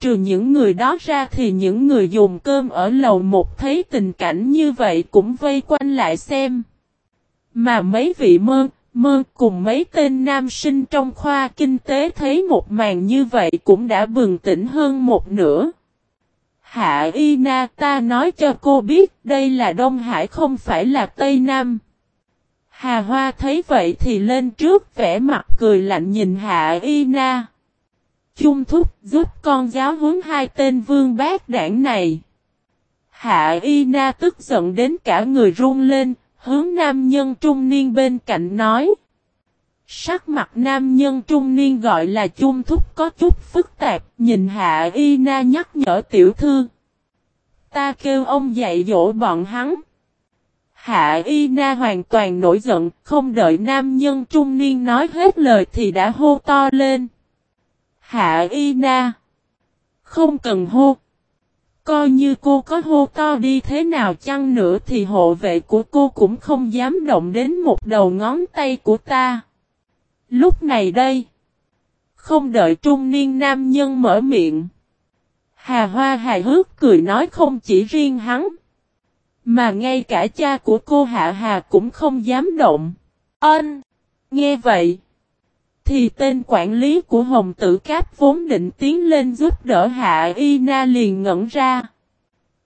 Trừ những người đó ra thì những người dùng cơm ở lầu một thấy tình cảnh như vậy cũng vây quanh lại xem. Mà mấy vị mơ, mơ cùng mấy tên nam sinh trong khoa kinh tế thấy một màn như vậy cũng đã bừng tỉnh hơn một nửa. Hạ Y Na ta nói cho cô biết đây là Đông Hải không phải là Tây Nam. Hà Hoa thấy vậy thì lên trước vẻ mặt cười lạnh nhìn Hạ Y Na. Chung thúc giúp con giáo huấn hai tên vương bác đảng này. Hạ Y Na tức giận đến cả người run lên, hướng nam nhân trung niên bên cạnh nói. Sắc mặt nam nhân trung niên gọi là chung thúc có chút phức tạp, nhìn Hạ Y Na nhắc nhở tiểu thư. Ta kêu ông dạy dỗ bọn hắn. Hạ Y Na hoàn toàn nổi giận, không đợi nam nhân trung niên nói hết lời thì đã hô to lên. Hạ Y Na. Không cần hô. Coi như cô có hô to đi thế nào chăng nữa thì hộ vệ của cô cũng không dám động đến một đầu ngón tay của ta. Lúc này đây. Không đợi trung niên nam nhân mở miệng. Hà Hoa hài hước cười nói không chỉ riêng hắn. Mà ngay cả cha của cô Hạ Hà cũng không dám động. Ân! Nghe vậy. Thì tên quản lý của Hồng Tử Cáp vốn định tiến lên giúp đỡ Hạ Y Na liền ngẩn ra.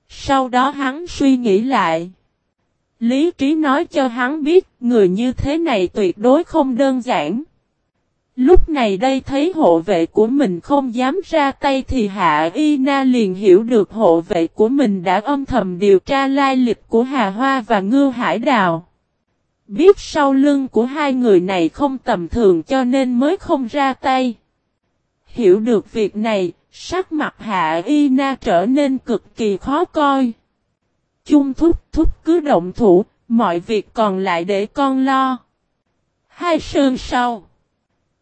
Sau đó hắn suy nghĩ lại. Lý trí nói cho hắn biết, người như thế này tuyệt đối không đơn giản. Lúc này đây thấy hộ vệ của mình không dám ra tay thì Hạ Y Na liền hiểu được hộ vệ của mình đã âm thầm điều tra lai lịch của Hà Hoa và Ngư Hải Đào. Biết sau lưng của hai người này không tầm thường cho nên mới không ra tay. Hiểu được việc này, sắc mặt Hạ Y Na trở nên cực kỳ khó coi. Chung thúc thúc cứ động thủ, mọi việc còn lại để con lo. Hai sơn sau.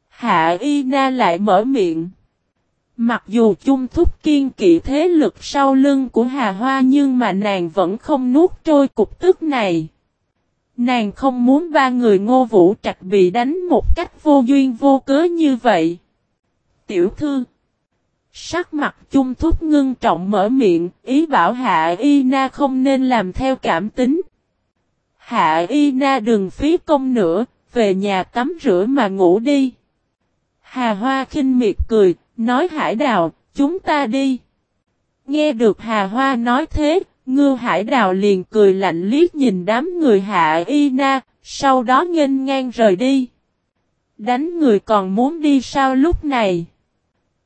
Hạ Y Na lại mở miệng. Mặc dù chung thúc kiên kỵ thế lực sau lưng của Hà Hoa nhưng mà nàng vẫn không nuốt trôi cục tức này. Nàng không muốn ba người ngô vũ trạch bị đánh một cách vô duyên vô cớ như vậy. Tiểu thư. Sắc mặt chung thúc ngưng trọng mở miệng, ý bảo Hạ Y Na không nên làm theo cảm tính. Hạ Y Na đừng phí công nữa, về nhà tắm rửa mà ngủ đi. Hà Hoa khinh miệt cười, nói hải đào, chúng ta đi. Nghe được Hà Hoa nói thế, Ngư Hải Đào liền cười lạnh liếc nhìn đám người hạ y na, sau đó nghênh ngang rời đi. Đánh người còn muốn đi sao lúc này?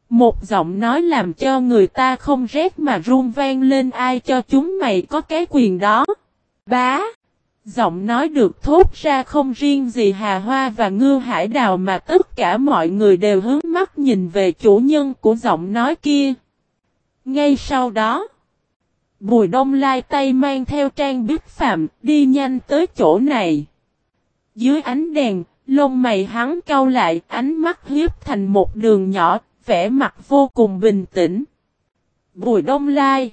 Một giọng nói làm cho người ta không rét mà run vang lên ai cho chúng mày có cái quyền đó. Bá! Giọng nói được thốt ra không riêng gì Hà Hoa và Ngư Hải Đào mà tất cả mọi người đều hướng mắt nhìn về chủ nhân của giọng nói kia. Ngay sau đó, Bùi đông lai tay mang theo trang bích phạm, đi nhanh tới chỗ này. Dưới ánh đèn, lông mày hắn cau lại, ánh mắt hiếp thành một đường nhỏ, vẻ mặt vô cùng bình tĩnh. Bùi đông lai.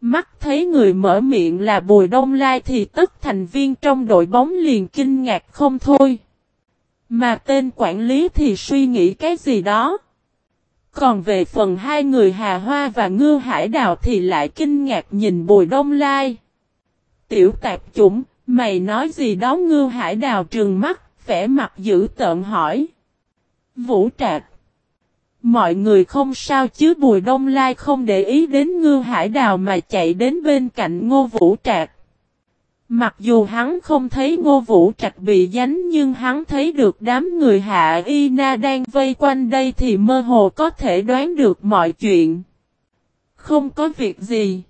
Mắt thấy người mở miệng là bùi đông lai thì tất thành viên trong đội bóng liền kinh ngạc không thôi. Mà tên quản lý thì suy nghĩ cái gì đó. Còn về phần hai người Hà Hoa và Ngư Hải Đào thì lại kinh ngạc nhìn Bùi Đông Lai. Tiểu tạp chủng, mày nói gì đó Ngư Hải Đào trừng mắt, vẻ mặt dữ tợn hỏi. Vũ Trạc. Mọi người không sao chứ Bùi Đông Lai không để ý đến Ngư Hải Đào mà chạy đến bên cạnh Ngô Vũ Trạc. Mặc dù hắn không thấy ngô vũ trạch bị dánh nhưng hắn thấy được đám người hạ y na đang vây quanh đây thì mơ hồ có thể đoán được mọi chuyện. Không có việc gì.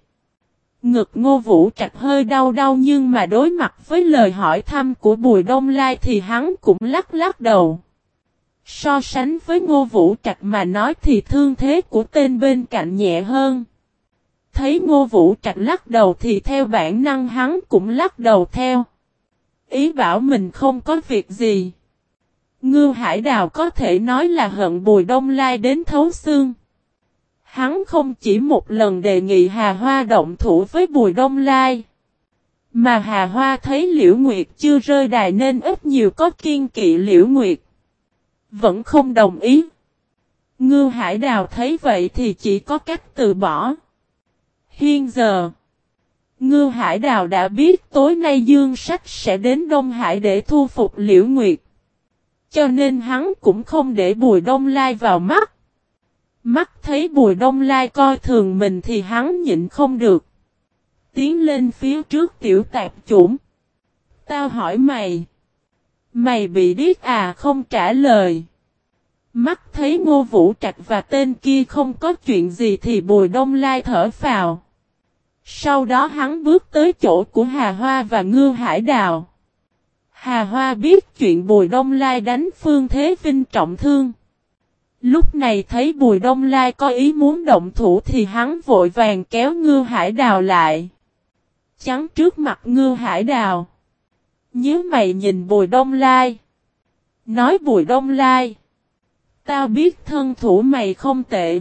Ngực ngô vũ trạch hơi đau đau, nhưng mà đối mặt với lời hỏi thăm của Bùi Đông Lai thì hắn cũng lắc lắc đầu. So sánh với ngô vũ trạch mà nói thì thương thế của tên bên cạnh nhẹ hơn. Thấy ngô vũ trạch lắc đầu thì theo bản năng hắn cũng lắc đầu theo. Ý bảo mình không có việc gì. Ngư hải đào có thể nói là hận bùi đông lai đến thấu xương. Hắn không chỉ một lần đề nghị Hà Hoa động thủ với Bùi Đông Lai. Mà Hà Hoa thấy Liễu Nguyệt chưa rơi đài nên ít nhiều có kiên kỵ Liễu Nguyệt. Vẫn không đồng ý. Ngư hải đào thấy vậy thì chỉ có cách từ bỏ. Hiện giờ. Ngư hải đào đã biết tối nay Dương Sách sẽ đến Đông Hải để thu phục Liễu Nguyệt. Cho nên hắn cũng không để Bùi Đông Lai vào mắt. Mắt thấy Bùi Đông Lai coi thường mình thì hắn nhịn không được. Tiến lên phía trước tiểu tạp chủng. Tao hỏi mày. Mày bị điếc à không trả lời. Mắt thấy ngô vũ trạch và tên kia không có chuyện gì thì bùi đông lai thở phào. Sau đó hắn bước tới chỗ của Hà Hoa và Ngư Hải Đào. Hà Hoa biết chuyện Bùi Đông Lai đánh Phương Thế Vinh trọng thương. Lúc này thấy Bùi Đông Lai có ý muốn động thủ thì hắn vội vàng kéo Ngư Hải Đào lại. Chắn trước mặt Ngư Hải Đào. Nhớ mày nhìn Bùi Đông Lai. Nói Bùi Đông Lai. Tao biết thân thủ mày không tệ.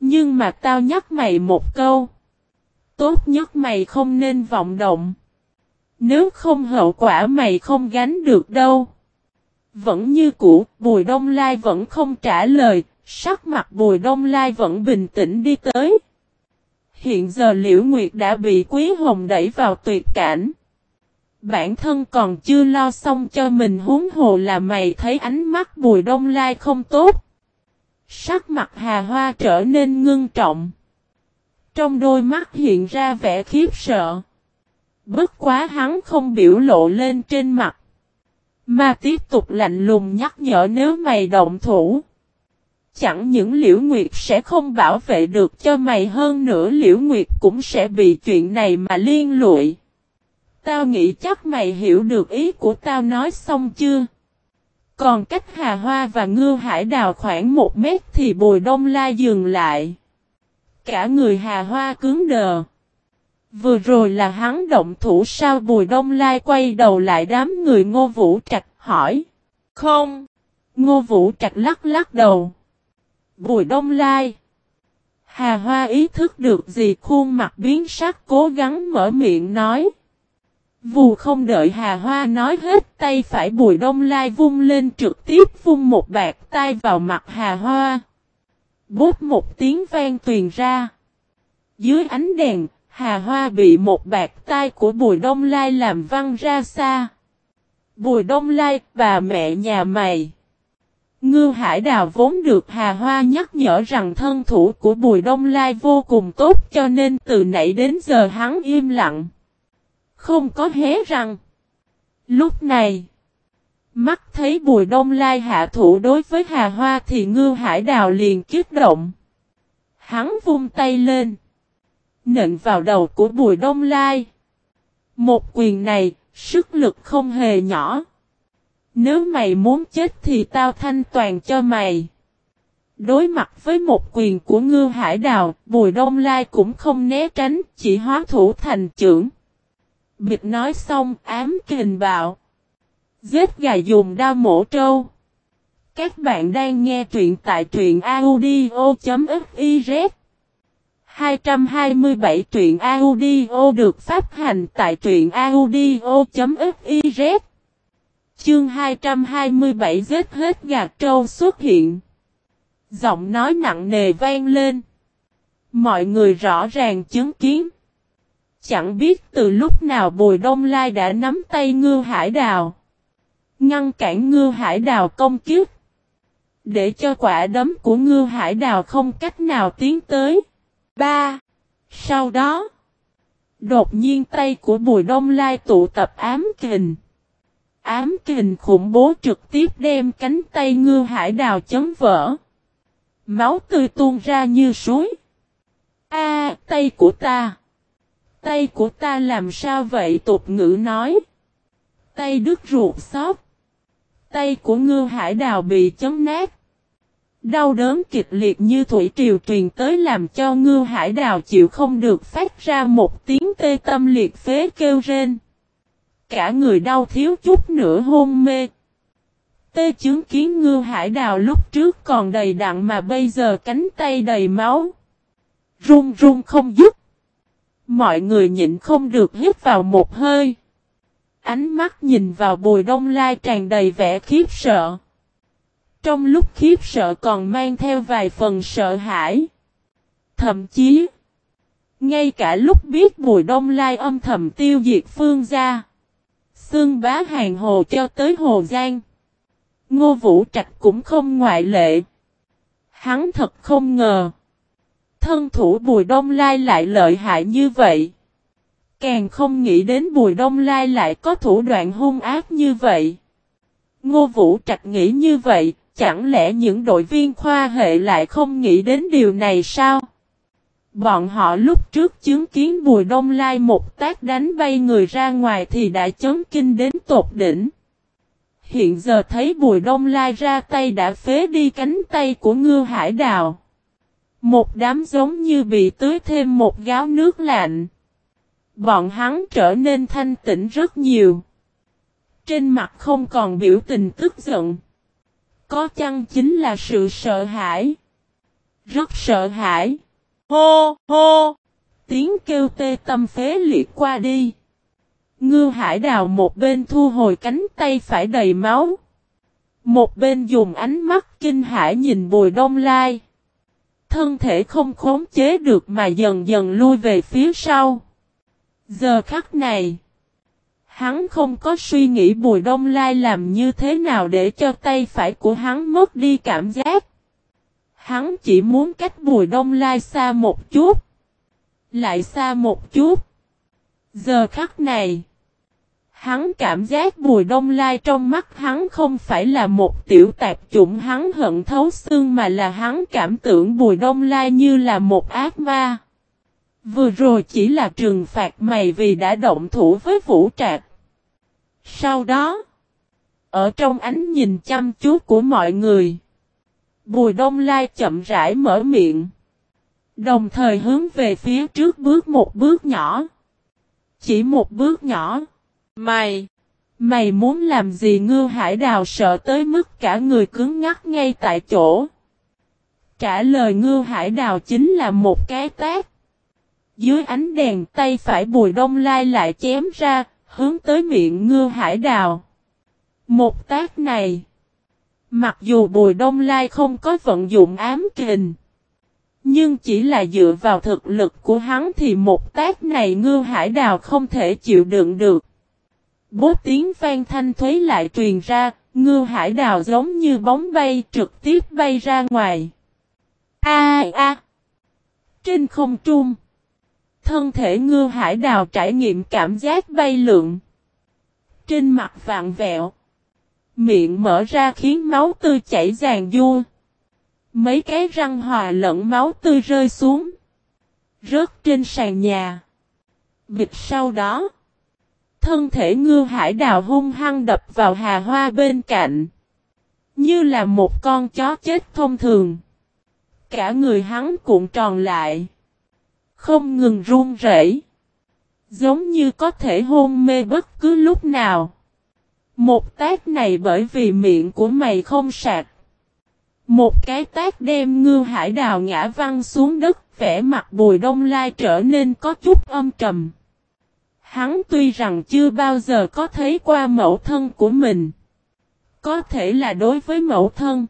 Nhưng mà tao nhắc mày một câu. Tốt nhất mày không nên vọng động. Nếu không hậu quả mày không gánh được đâu. Vẫn như cũ, Bùi Đông Lai vẫn không trả lời, sắc mặt Bùi Đông Lai vẫn bình tĩnh đi tới. Hiện giờ Liễu Nguyệt đã bị Quý Hồng đẩy vào tuyệt cảnh. Bản thân còn chưa lo xong cho mình huống hồ là mày thấy ánh mắt Bùi Đông Lai không tốt. Sắc mặt Hà Hoa trở nên ngưng trọng. Trong đôi mắt hiện ra vẻ khiếp sợ. Bất quá hắn không biểu lộ lên trên mặt. Mà tiếp tục lạnh lùng nhắc nhở nếu mày động thủ. Chẳng những Liễu Nguyệt sẽ không bảo vệ được cho mày hơn nữa, Liễu Nguyệt cũng sẽ bị chuyện này mà liên lụy. Tao nghĩ chắc mày hiểu được ý của tao nói xong chưa? Còn cách Hà Hoa và Ngư Hải Đào khoảng một mét thì Bùi Đông la dừng lại. Cả người Hà Hoa cứng đờ. Vừa rồi là hắn động thủ sao Bùi Đông Lai quay đầu lại đám người Ngô Vũ Trạch hỏi. Không. Ngô Vũ Trạch lắc lắc đầu. Bùi Đông Lai. Hà Hoa ý thức được gì khuôn mặt biến sắc cố gắng mở miệng nói. Vù không đợi Hà Hoa nói hết tay phải Bùi Đông Lai vung lên trực tiếp vung một bạc tay vào mặt Hà Hoa. Bút một tiếng vang tuyền ra. Dưới ánh đèn, Hà Hoa bị một bạc tay của Bùi Đông Lai làm văng ra xa. Bùi Đông Lai, bà mẹ nhà mày. Ngư Hải Đào vốn được Hà Hoa nhắc nhở rằng thân thủ của Bùi Đông Lai vô cùng tốt cho nên từ nãy đến giờ hắn im lặng. Không có hé răng. Lúc này, mắt thấy Bùi Đông Lai hạ thủ đối với Hà Hoa thì Ngư Hải Đào liền kiếp động. Hắn vung tay lên nện vào đầu của Bùi Đông Lai. Một quyền này, sức lực không hề nhỏ. Nếu mày muốn chết thì tao thanh toàn cho mày. Đối mặt với một quyền của Ngư Hải Đào, Bùi Đông Lai cũng không né tránh, chỉ hóa thủ thành trưởng. Bịt nói xong, ám kình bạo. Giết gà dùng đao mổ trâu. Các bạn đang nghe truyện tại truyện audio.fiz 227 truyện audio được phát hành tại truyện audio.fiz Chương 227 giết hết gà trâu xuất hiện. Giọng nói nặng nề vang lên. Mọi người rõ ràng chứng kiến. Chẳng biết từ lúc nào Bùi Đông Lai đã nắm tay Ngư Hải Đào. Ngăn cản Ngư Hải Đào công kiếp. Để cho quả đấm của Ngư Hải Đào không cách nào tiến tới. Ba. Sau đó, đột nhiên tay của Bùi Đông Lai tụ tập ám kình. Ám kình khủng bố trực tiếp đem cánh tay ngư hải đào chấn vỡ. Máu tươi tuôn ra như suối. A, tay của ta. Tay của ta làm sao vậy tục ngữ nói. Tay đứt ruột xót. Tay của ngư hải đào bị chấn nát. Đau đớn kịch liệt như thủy triều truyền tới làm cho ngư hải đào chịu không được phát ra một tiếng tê tâm liệt phế kêu rên. Cả người đau thiếu chút nữa hôn mê. Tê chứng kiến ngư hải đào lúc trước còn đầy đặn mà bây giờ cánh tay đầy máu. Run run không dứt. Mọi người nhịn không được hít vào một hơi. Ánh mắt nhìn vào bùi đông lai tràn đầy vẻ khiếp sợ. Trong lúc khiếp sợ còn mang theo vài phần sợ hãi. Thậm chí, ngay cả lúc biết Bùi Đông Lai âm thầm tiêu diệt phương gia. Xương bá hàng hồ cho tới Hồ Giang. Ngô Vũ Trạch cũng không ngoại lệ. Hắn thật không ngờ. Thân thủ Bùi Đông Lai lại lợi hại như vậy. Càng không nghĩ đến Bùi Đông Lai lại có thủ đoạn hung ác như vậy. Ngô Vũ Trạch nghĩ như vậy, chẳng lẽ những đội viên khoa hệ lại không nghĩ đến điều này sao? Bọn họ lúc trước chứng kiến Bùi Đông Lai một tác đánh bay người ra ngoài thì đã chấn kinh đến tột đỉnh. Hiện giờ thấy Bùi Đông Lai ra tay đã phế đi cánh tay của ngư hải đào. Một đám giống như bị tưới thêm một gáo nước lạnh. Bọn hắn trở nên thanh tĩnh rất nhiều. Trên mặt không còn biểu tình tức giận. Có chăng chính là sự sợ hãi. Rất sợ hãi. Hô, hô. Tiếng kêu tê tâm phế liệt qua đi. Ngư hải đào một bên thu hồi cánh tay phải đầy máu. Một bên dùng ánh mắt kinh hãi nhìn bùi đông lai. Thân thể không khống chế được mà dần dần lui về phía sau. Giờ khắc này. Hắn không có suy nghĩ Bùi Đông Lai làm như thế nào để cho tay phải của hắn mất đi cảm giác. Hắn chỉ muốn cách Bùi Đông Lai xa một chút. Lại xa một chút. Giờ khắc này. Hắn cảm giác Bùi Đông Lai trong mắt hắn không phải là một tiểu tạp chủng hắn hận thấu xương mà là hắn cảm tưởng Bùi Đông Lai như là một ác ma. Vừa rồi chỉ là trừng phạt mày vì đã động thủ với Vũ Trạc. Sau đó, ở trong ánh nhìn chăm chú của mọi người, Bùi Đông Lai chậm rãi mở miệng. Đồng thời hướng về phía trước bước một bước nhỏ. Chỉ một bước nhỏ. Mày! Mày muốn làm gì ngư hải đào sợ tới mức cả người cứng ngắt ngay tại chỗ. Trả lời ngư hải đào chính là một cái tác. Dưới ánh đèn tay phải bùi đông lai lại chém ra, hướng tới miệng ngư hải đào. Một tác này. Mặc dù bùi đông lai không có vận dụng ám kình. Nhưng chỉ là dựa vào thực lực của hắn thì một tác này ngư hải đào không thể chịu đựng được. Bố tiếng vang thanh thuế lại truyền ra, ngư hải đào giống như bóng bay trực tiếp bay ra ngoài. A a. Trên không trung. Thân thể ngư hải đào trải nghiệm cảm giác bay lượn. Trên mặt vạn vẹo. Miệng mở ra khiến máu tươi chảy ràng vua. Mấy cái răng hòa lẫn máu tươi rơi xuống. Rớt trên sàn nhà. Bịch sau đó. Thân thể ngư hải đào hung hăng đập vào hà hoa bên cạnh. Như là một con chó chết thông thường. Cả người hắn cuộn tròn lại. Không ngừng run rẩy, Giống như có thể hôn mê bất cứ lúc nào. Một tác này bởi vì miệng của mày không sạch. Một cái tác đem ngư hải đào ngã văng xuống đất, vẻ mặt bùi đông lai trở nên có chút âm trầm. Hắn tuy rằng chưa bao giờ có thấy qua mẫu thân của mình. Có thể là đối với mẫu thân.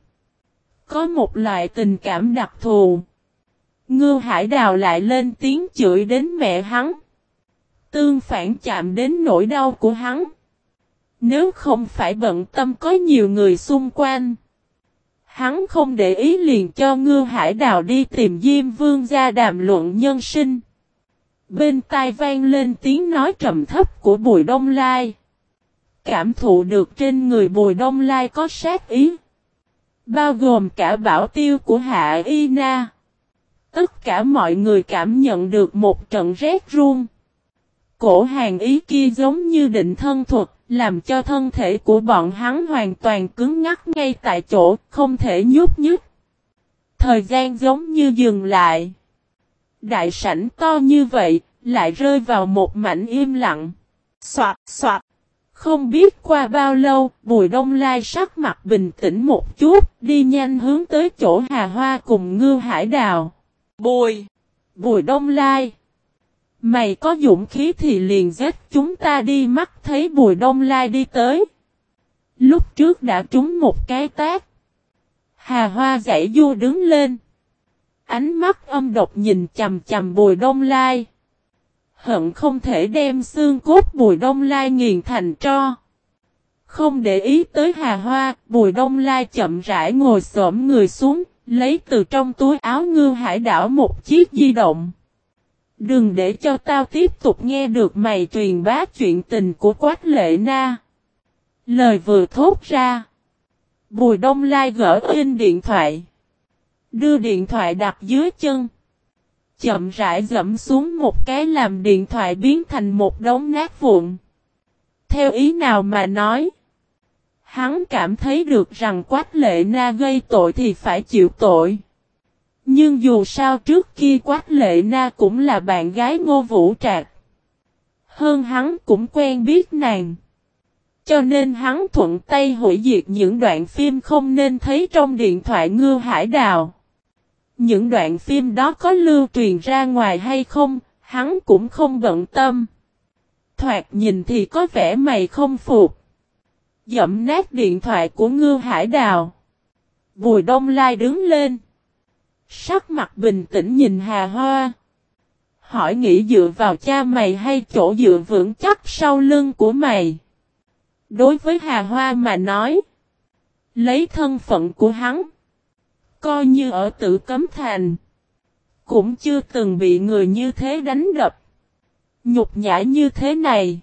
Có một loại tình cảm đặc thù. Ngư hải đào lại lên tiếng chửi đến mẹ hắn. Tương phản chạm đến nỗi đau của hắn. Nếu không phải bận tâm có nhiều người xung quanh. Hắn không để ý liền cho ngư hải đào đi tìm Diêm Vương ra đàm luận nhân sinh. Bên tai vang lên tiếng nói trầm thấp của Bùi Đông Lai. Cảm thụ được trên người Bùi Đông Lai có sát ý. Bao gồm cả bảo tiêu của Hạ Y Na. Tất cả mọi người cảm nhận được một trận rét run. Cổ hàng ý kia giống như định thân thuật, làm cho thân thể của bọn hắn hoàn toàn cứng ngắc ngay tại chỗ, không thể nhúc nhích. Thời gian giống như dừng lại. Đại sảnh to như vậy, lại rơi vào một mảnh im lặng. Xoạt, xoạt. Không biết qua bao lâu, Bùi Đông Lai sắc mặt bình tĩnh một chút, đi nhanh hướng tới chỗ Hà Hoa cùng Ngư Hải Đào. Bùi! Bùi Đông Lai! Mày có dũng khí thì liền giết chúng ta đi mắt thấy Bùi Đông Lai đi tới. Lúc trước đã trúng một cái tác. Hà Hoa giải du đứng lên. Ánh mắt âm độc nhìn chầm chầm bùi đông lai. Hận không thể đem xương cốt bùi đông lai nghiền thành tro. Không để ý tới hà hoa, bùi đông lai chậm rãi ngồi xổm người xuống, lấy từ trong túi áo ngư hải đảo một chiếc di động. Đừng để cho tao tiếp tục nghe được mày truyền bá chuyện tình của Quách Lệ Na. Lời vừa thốt ra. Bùi Đông Lai gỡ in điện thoại. Đưa điện thoại đặt dưới chân. Chậm rãi dẫm xuống một cái làm điện thoại biến thành một đống nát vụn. Theo ý nào mà nói. Hắn cảm thấy được rằng Quách Lệ Na gây tội thì phải chịu tội. Nhưng dù sao trước kia Quách Lệ Na cũng là bạn gái Ngô Vũ Trạc. Hơn hắn cũng quen biết nàng. Cho nên hắn thuận tay hủy diệt những đoạn phim không nên thấy trong điện thoại Ngư Hải Đào. Những đoạn phim đó có lưu truyền ra ngoài hay không, hắn cũng không bận tâm. Thoạt nhìn thì có vẻ mày không phục dẫm nát điện thoại của Ngư Hải Đào. Bùi Đông Lai đứng lên. Sắc mặt bình tĩnh nhìn Hà Hoa. Hỏi nghĩ dựa vào cha mày hay chỗ dựa vững chắc sau lưng của mày. Đối với Hà Hoa mà nói. Lấy thân phận của hắn. Coi như ở tự cấm thành. Cũng chưa từng bị người như thế đánh đập. Nhục nhã như thế này.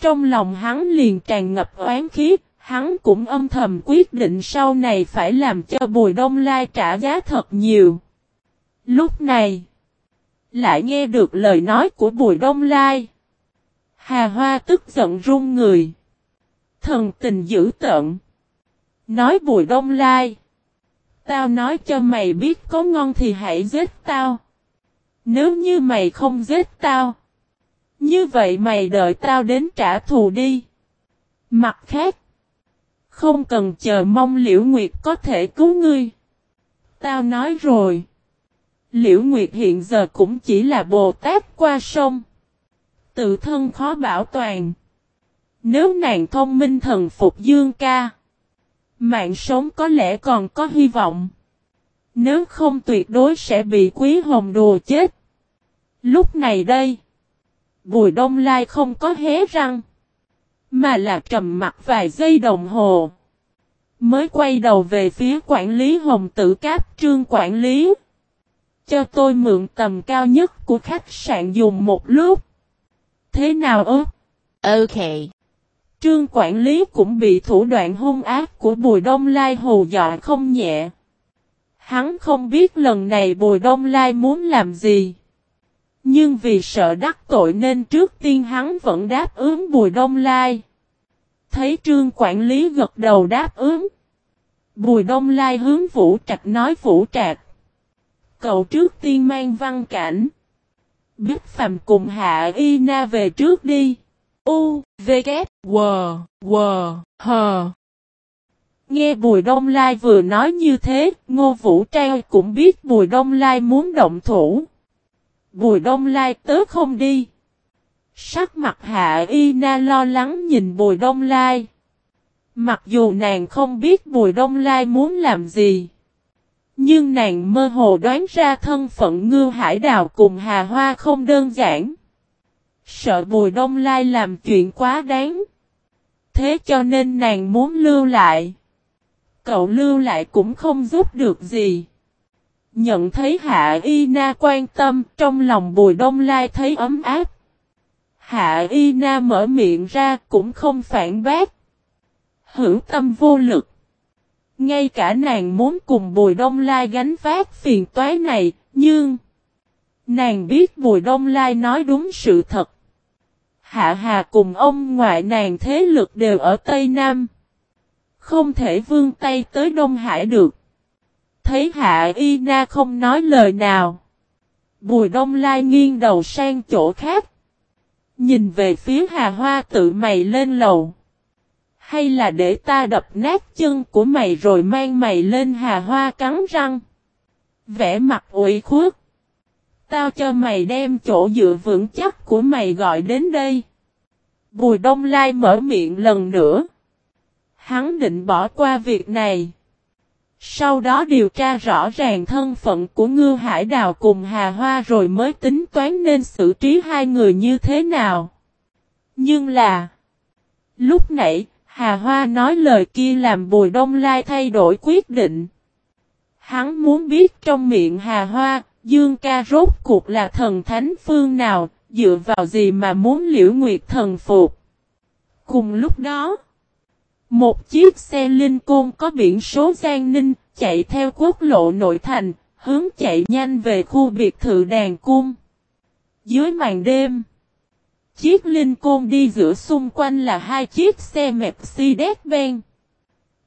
Trong lòng hắn liền tràn ngập oán khí, hắn cũng âm thầm quyết định sau này phải làm cho Bùi Đông Lai trả giá thật nhiều. Lúc này, lại nghe được lời nói của Bùi Đông Lai. Hà Hoa tức giận run người. Thần tình dữ tận. Nói Bùi Đông Lai. Tao nói cho mày biết có ngon thì hãy giết tao. Nếu như mày không giết tao. Như vậy mày đợi tao đến trả thù đi. Mặt khác. Không cần chờ mong Liễu Nguyệt có thể cứu ngươi. Tao nói rồi. Liễu Nguyệt hiện giờ cũng chỉ là Bồ Tát qua sông. Tự thân khó bảo toàn. Nếu nàng thông minh thần phục dương ca. Mạng sống có lẽ còn có hy vọng. Nếu không tuyệt đối sẽ bị quý hồng đùa chết. Lúc này đây. Bùi đông lai không có hé răng. Mà là trầm mặt vài giây đồng hồ. Mới quay đầu về phía quản lý hồng tử cáp trương quản lý. Cho tôi mượn tầm cao nhất của khách sạn dùng một lúc. Thế nào ơ? Ok. Trương quản lý cũng bị thủ đoạn hung ác của Bùi Đông Lai hù dọa không nhẹ. Hắn không biết lần này Bùi Đông Lai muốn làm gì. Nhưng vì sợ đắc tội nên trước tiên hắn vẫn đáp ứng Bùi Đông Lai. Thấy trương quản lý gật đầu đáp ứng. Bùi Đông Lai hướng Vũ Trạch nói Vũ Trạch. Cậu trước tiên mang văn cảnh. Biết Phạm cùng Hạ Y Na về trước đi. U, V, K, W, W, H. Nghe Bùi Đông Lai vừa nói như thế, Ngô Vũ Trai cũng biết Bùi Đông Lai muốn động thủ. Bùi Đông Lai tớ không đi. Sắc mặt Hạ Y Na lo lắng nhìn Bùi Đông Lai. Mặc dù nàng không biết Bùi Đông Lai muốn làm gì. Nhưng nàng mơ hồ đoán ra thân phận ngư hải đào cùng Hà Hoa không đơn giản. Sợ Bùi Đông Lai làm chuyện quá đáng. Thế cho nên nàng muốn lưu lại. Cậu lưu lại cũng không giúp được gì. Nhận thấy Hạ Y Na quan tâm, trong lòng Bùi Đông Lai thấy ấm áp. Hạ Y Na mở miệng ra cũng không phản bác. Hữu tâm vô lực. Ngay cả nàng muốn cùng Bùi Đông Lai gánh vác phiền toái này, nhưng... Nàng biết Bùi Đông Lai nói đúng sự thật. Hạ Hà cùng ông ngoại nàng thế lực đều ở Tây Nam. Không thể vương tay tới Đông Hải được. Thấy Hạ Y Na không nói lời nào. Bùi Đông Lai nghiêng đầu sang chỗ khác. Nhìn về phía Hà Hoa tự mày lên lầu. Hay là để ta đập nát chân của mày rồi mang mày lên Hà Hoa cắn răng. Vẽ mặt ủy khuất. Tao cho mày đem chỗ dựa vững chắc của mày gọi đến đây. Bùi Đông Lai mở miệng lần nữa. Hắn định bỏ qua việc này. Sau đó điều tra rõ ràng thân phận của Ngư Hải Đào cùng Hà Hoa rồi mới tính toán nên xử trí hai người như thế nào. Nhưng là... Lúc nãy, Hà Hoa nói lời kia làm Bùi Đông Lai thay đổi quyết định. Hắn muốn biết trong miệng Hà Hoa, Dương ca rốt cuộc là thần thánh phương nào, dựa vào gì mà muốn liễu nguyệt thần phục. Cùng lúc đó, một chiếc xe linh côn có biển số Giang Ninh chạy theo quốc lộ nội thành, hướng chạy nhanh về khu biệt thự đàn cung. Dưới màn đêm, chiếc linh côn đi giữa xung quanh là hai chiếc xe Mercedes-Benz.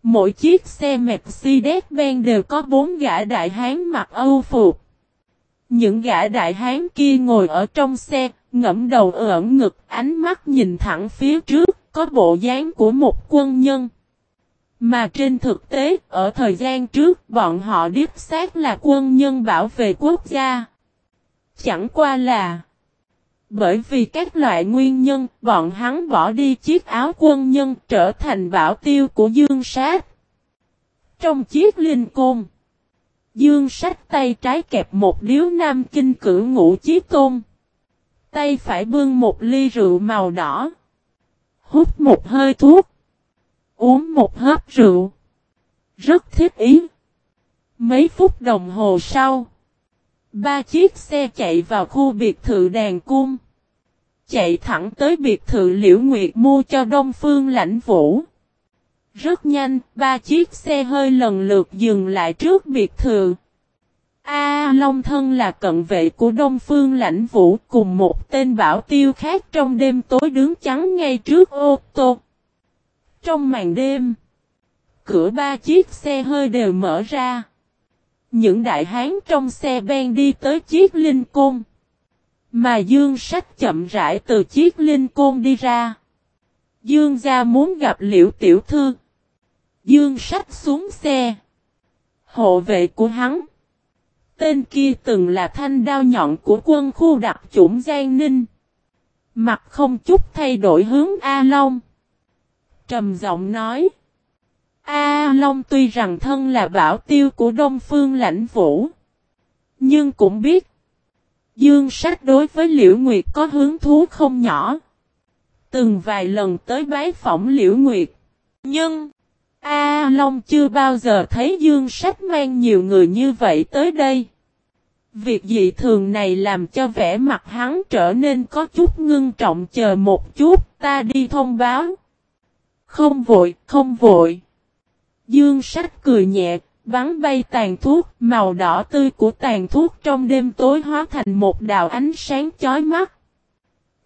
Mỗi chiếc xe Mercedes-Benz đều có bốn gã đại hán mặc âu phục. Những gã đại hán kia ngồi ở trong xe, ngẫm đầu ẩn ngực, ánh mắt nhìn thẳng phía trước, có bộ dáng của một quân nhân. Mà trên thực tế, ở thời gian trước, bọn họ điếp xác là quân nhân bảo vệ quốc gia. Chẳng qua là bởi vì các loại nguyên nhân, bọn hắn bỏ đi chiếc áo quân nhân trở thành bảo tiêu của Dương Sát. Trong chiếc linh côn, Dương sách tay trái kẹp một điếu nam kinh cử ngũ chí tôn. Tay phải bưng một ly rượu màu đỏ. Hút một hơi thuốc. Uống một hớp rượu. Rất thiết ý. Mấy phút đồng hồ sau. Ba chiếc xe chạy vào khu biệt thự đàn cung. Chạy thẳng tới biệt thự Liễu Nguyệt mua cho Đông Phương lãnh vũ. Rất nhanh, ba chiếc xe hơi lần lượt dừng lại trước biệt thự. A Long Thân là cận vệ của Đông Phương Lãnh Vũ cùng một tên bảo tiêu khác trong đêm tối đứng chắn ngay trước ô tô. Trong màn đêm, cửa ba chiếc xe hơi đều mở ra. Những đại hán trong xe ben đi tới chiếc linh côn. Mà Dương Sách chậm rãi từ chiếc linh côn đi ra. Dương gia muốn gặp liễu tiểu thư. Dương Sách xuống xe. Hộ vệ của hắn. Tên kia từng là thanh đao nhọn của quân khu đặc chủng Giang Ninh. Mặt không chút thay đổi hướng A Long. Trầm giọng nói. A Long tuy rằng thân là bảo tiêu của Đông Phương lãnh vũ. Nhưng cũng biết. Dương sách đối với Liễu Nguyệt có hứng thú không nhỏ. Từng vài lần tới bái phỏng Liễu Nguyệt. Nhưng. A Long chưa bao giờ thấy Dương Sách mang nhiều người như vậy tới đây. Việc dị thường này làm cho vẻ mặt hắn trở nên có chút ngưng trọng chờ một chút, ta đi thông báo. Không vội, không vội. Dương Sách cười nhẹ, bắn bay tàn thuốc, màu đỏ tươi của tàn thuốc trong đêm tối hóa thành một đạo ánh sáng chói mắt.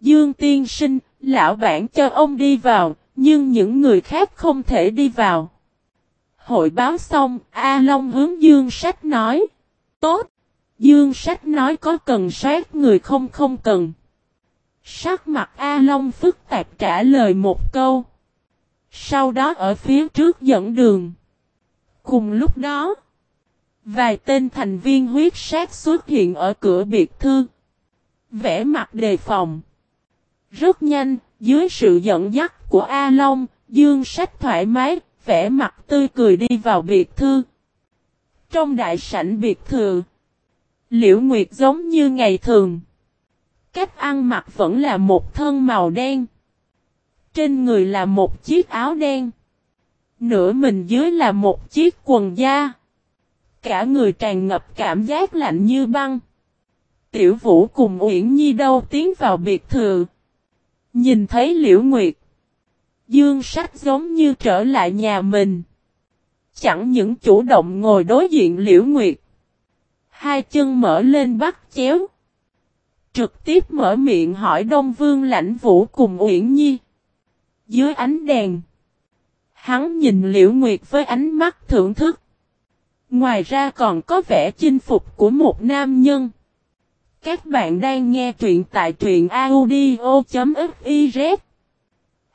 Dương tiên sinh, lão bản cho ông đi vào, nhưng những người khác không thể đi vào. Hội báo xong, A Long hướng Dương Sách nói. Tốt. Dương Sách nói có cần soát người không không cần. Sắc mặt A Long phức tạp trả lời một câu. Sau đó ở phía trước dẫn đường. Cùng lúc đó, vài tên thành viên huyết sát xuất hiện ở cửa biệt thư. Vẽ mặt đề phòng. Rất nhanh, dưới sự dẫn dắt của A Long, Dương Sách thoải mái, vẻ mặt tươi cười đi vào biệt thư. Trong đại sảnh biệt thự, Liễu Nguyệt giống như ngày thường. Cách ăn mặc vẫn là một thân màu đen. Trên người là một chiếc áo đen. Nửa mình dưới là một chiếc quần da. Cả người tràn ngập cảm giác lạnh như băng. Tiểu Vũ cùng Uyển Nhi đâu tiến vào biệt thự. Nhìn thấy Liễu Nguyệt. Dương sách giống như trở lại nhà mình. Chẳng những chủ động ngồi đối diện Liễu Nguyệt. Hai chân mở lên bắt chéo. Trực tiếp mở miệng hỏi Đông Vương lãnh vũ cùng Uyển Nhi. Dưới ánh đèn. Hắn nhìn Liễu Nguyệt với ánh mắt thưởng thức. Ngoài ra còn có vẻ chinh phục của một nam nhân. Các bạn đang nghe truyện tại truyện audio.fif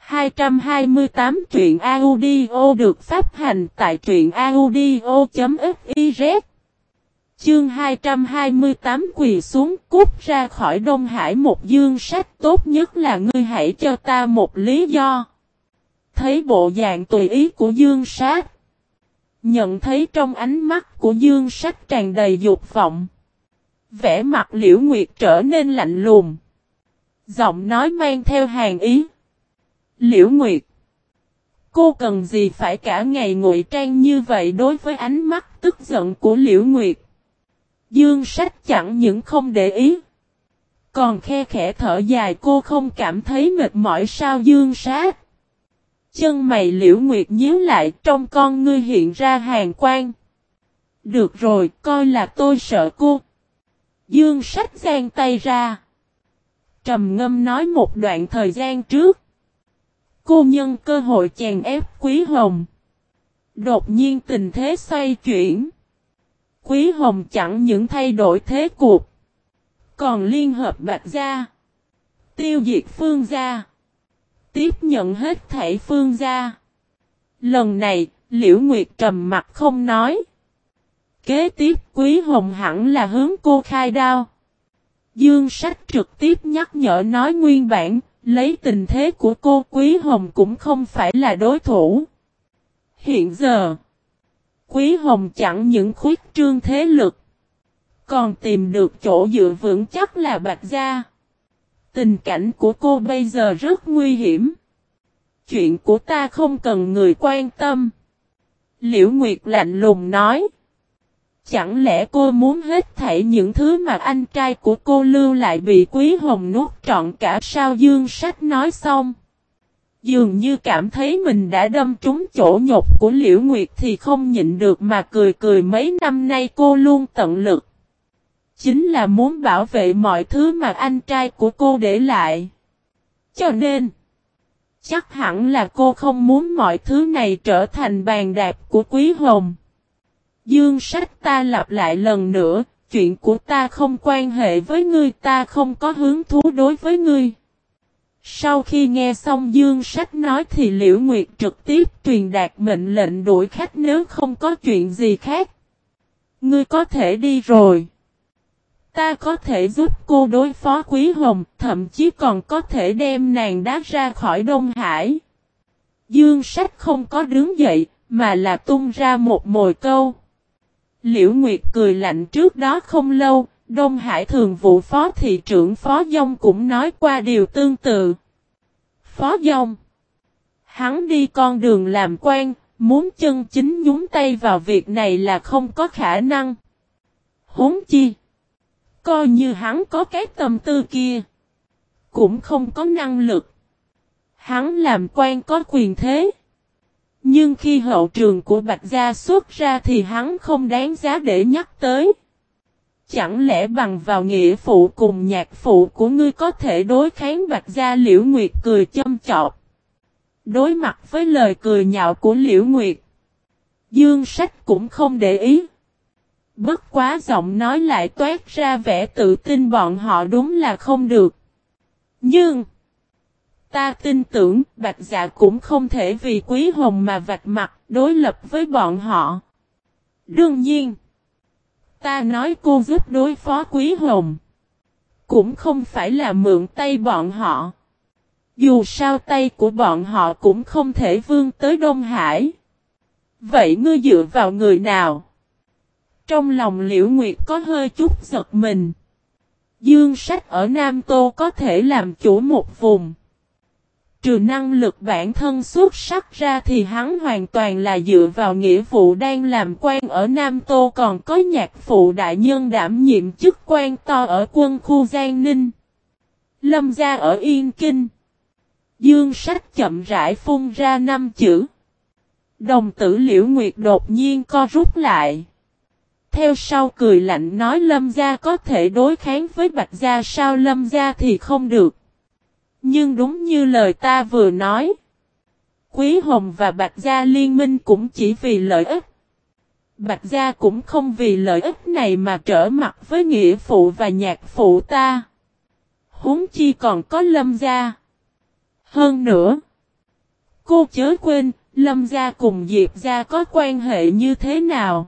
228 truyện audio được phát hành tại truyện audio.fiz Chương 228 quỳ xuống cút ra khỏi Đông Hải một dương sách tốt nhất là ngươi hãy cho ta một lý do. Thấy bộ dạng tùy ý của dương sát. Nhận thấy trong ánh mắt của Dương Sách tràn đầy dục vọng. Vẻ mặt Liễu Nguyệt trở nên lạnh lùng. Giọng nói mang theo hàng ý. Liễu Nguyệt. Cô cần gì phải cả ngày ngụy trang như vậy đối với ánh mắt tức giận của Liễu Nguyệt. Dương sách chẳng những không để ý. Còn khe khẽ thở dài cô không cảm thấy mệt mỏi sao Dương sát. Chân mày Liễu Nguyệt nhíu lại trong con ngươi hiện ra hàng quang. Được rồi, coi là tôi sợ cô. Dương sách giang tay ra. Trầm ngâm nói một đoạn thời gian trước. Cô nhân cơ hội chèn ép Quý Hồng. Đột nhiên tình thế xoay chuyển. Quý Hồng chẳng những thay đổi thế cuộc. Còn liên hợp Bạch Gia. Tiêu diệt Phương Gia. Tiếp nhận hết thảy Phương Gia. Lần này, Liễu Nguyệt trầm mặt không nói. Kế tiếp Quý Hồng hẳn là hướng cô khai đao. Dương sách trực tiếp nhắc nhở nói nguyên bản, lấy tình thế của cô Quý Hồng cũng không phải là đối thủ. Hiện giờ, Quý Hồng chẳng những khuyết trương thế lực, còn tìm được chỗ dựa vững chắc là Bạch Gia. Tình cảnh của cô bây giờ rất nguy hiểm. Chuyện của ta không cần người quan tâm. Liễu Nguyệt lạnh lùng nói. Chẳng lẽ cô muốn hết thảy những thứ mà anh trai của cô lưu lại bị Quý Hồng nuốt trọn cả sao dương sách nói xong. Dường như cảm thấy mình đã đâm trúng chỗ nhột của Liễu Nguyệt thì không nhịn được mà cười cười mấy năm nay cô luôn tận lực. Chính là muốn bảo vệ mọi thứ mà anh trai của cô để lại. Cho nên, chắc hẳn là cô không muốn mọi thứ này trở thành bàn đạp của Quý Hồng. Dương sách ta lặp lại lần nữa, chuyện của ta không quan hệ với ngươi ta không có hứng thú đối với ngươi. Sau khi nghe xong Dương sách nói thì Liễu Nguyệt trực tiếp truyền đạt mệnh lệnh đuổi khách nếu không có chuyện gì khác. Ngươi có thể đi rồi. Ta có thể giúp cô đối phó Quý Hồng, thậm chí còn có thể đem nàng đá ra khỏi Đông Hải. Dương sách không có đứng dậy, mà là tung ra một mồi câu. Liễu Nguyệt cười lạnh trước đó không lâu, Đông Hải thường vụ phó thị trưởng Phó Dông cũng nói qua điều tương tự. Phó Dông Hắn đi con đường làm quan, muốn chân chính nhúng tay vào việc này là không có khả năng. Huống chi Coi như hắn có cái tâm tư kia. Cũng không có năng lực. Hắn làm quan có quyền thế. Nhưng khi hậu trường của Bạch Gia xuất ra thì hắn không đáng giá để nhắc tới. Chẳng lẽ bằng vào nghĩa phụ cùng nhạc phụ của ngươi có thể đối kháng Bạch Gia Liễu Nguyệt cười châm chọc. Đối mặt với lời cười nhạo của Liễu Nguyệt. Dương sách cũng không để ý. Bất quá giọng nói lại toát ra vẻ tự tin bọn họ đúng là không được. Nhưng, ta tin tưởng bạch dạ cũng không thể vì quý hồng mà vạch mặt đối lập với bọn họ. Đương nhiên, ta nói cô giúp đối phó quý hồng. Cũng không phải là mượn tay bọn họ. Dù sao tay của bọn họ cũng không thể vươn tới Đông Hải. Vậy ngươi dựa vào người nào? Trong lòng Liễu Nguyệt có hơi chút giật mình. Dương sách ở Nam Tô có thể làm chủ một vùng. Trừ năng lực bản thân xuất sắc ra thì hắn hoàn toàn là dựa vào nghĩa vụ đang làm quan ở Nam Tô còn có nhạc phụ đại nhân đảm nhiệm chức quan to ở quân khu Giang Ninh. Lâm gia ở Yên Kinh. Dương sách chậm rãi phun ra năm chữ. Đồng tử liễu nguyệt đột nhiên co rút lại. Theo sau cười lạnh nói Lâm Gia có thể đối kháng với Bạch Gia sao Lâm Gia thì không được. Nhưng đúng như lời ta vừa nói. Quý Hồng và Bạch Gia liên minh cũng chỉ vì lợi ích. Bạch Gia cũng không vì lợi ích này mà trở mặt với nghĩa phụ và nhạc phụ ta. Huống chi còn có Lâm Gia. Hơn nữa. Cô chớ quên, Lâm Gia cùng Diệp Gia có quan hệ như thế nào?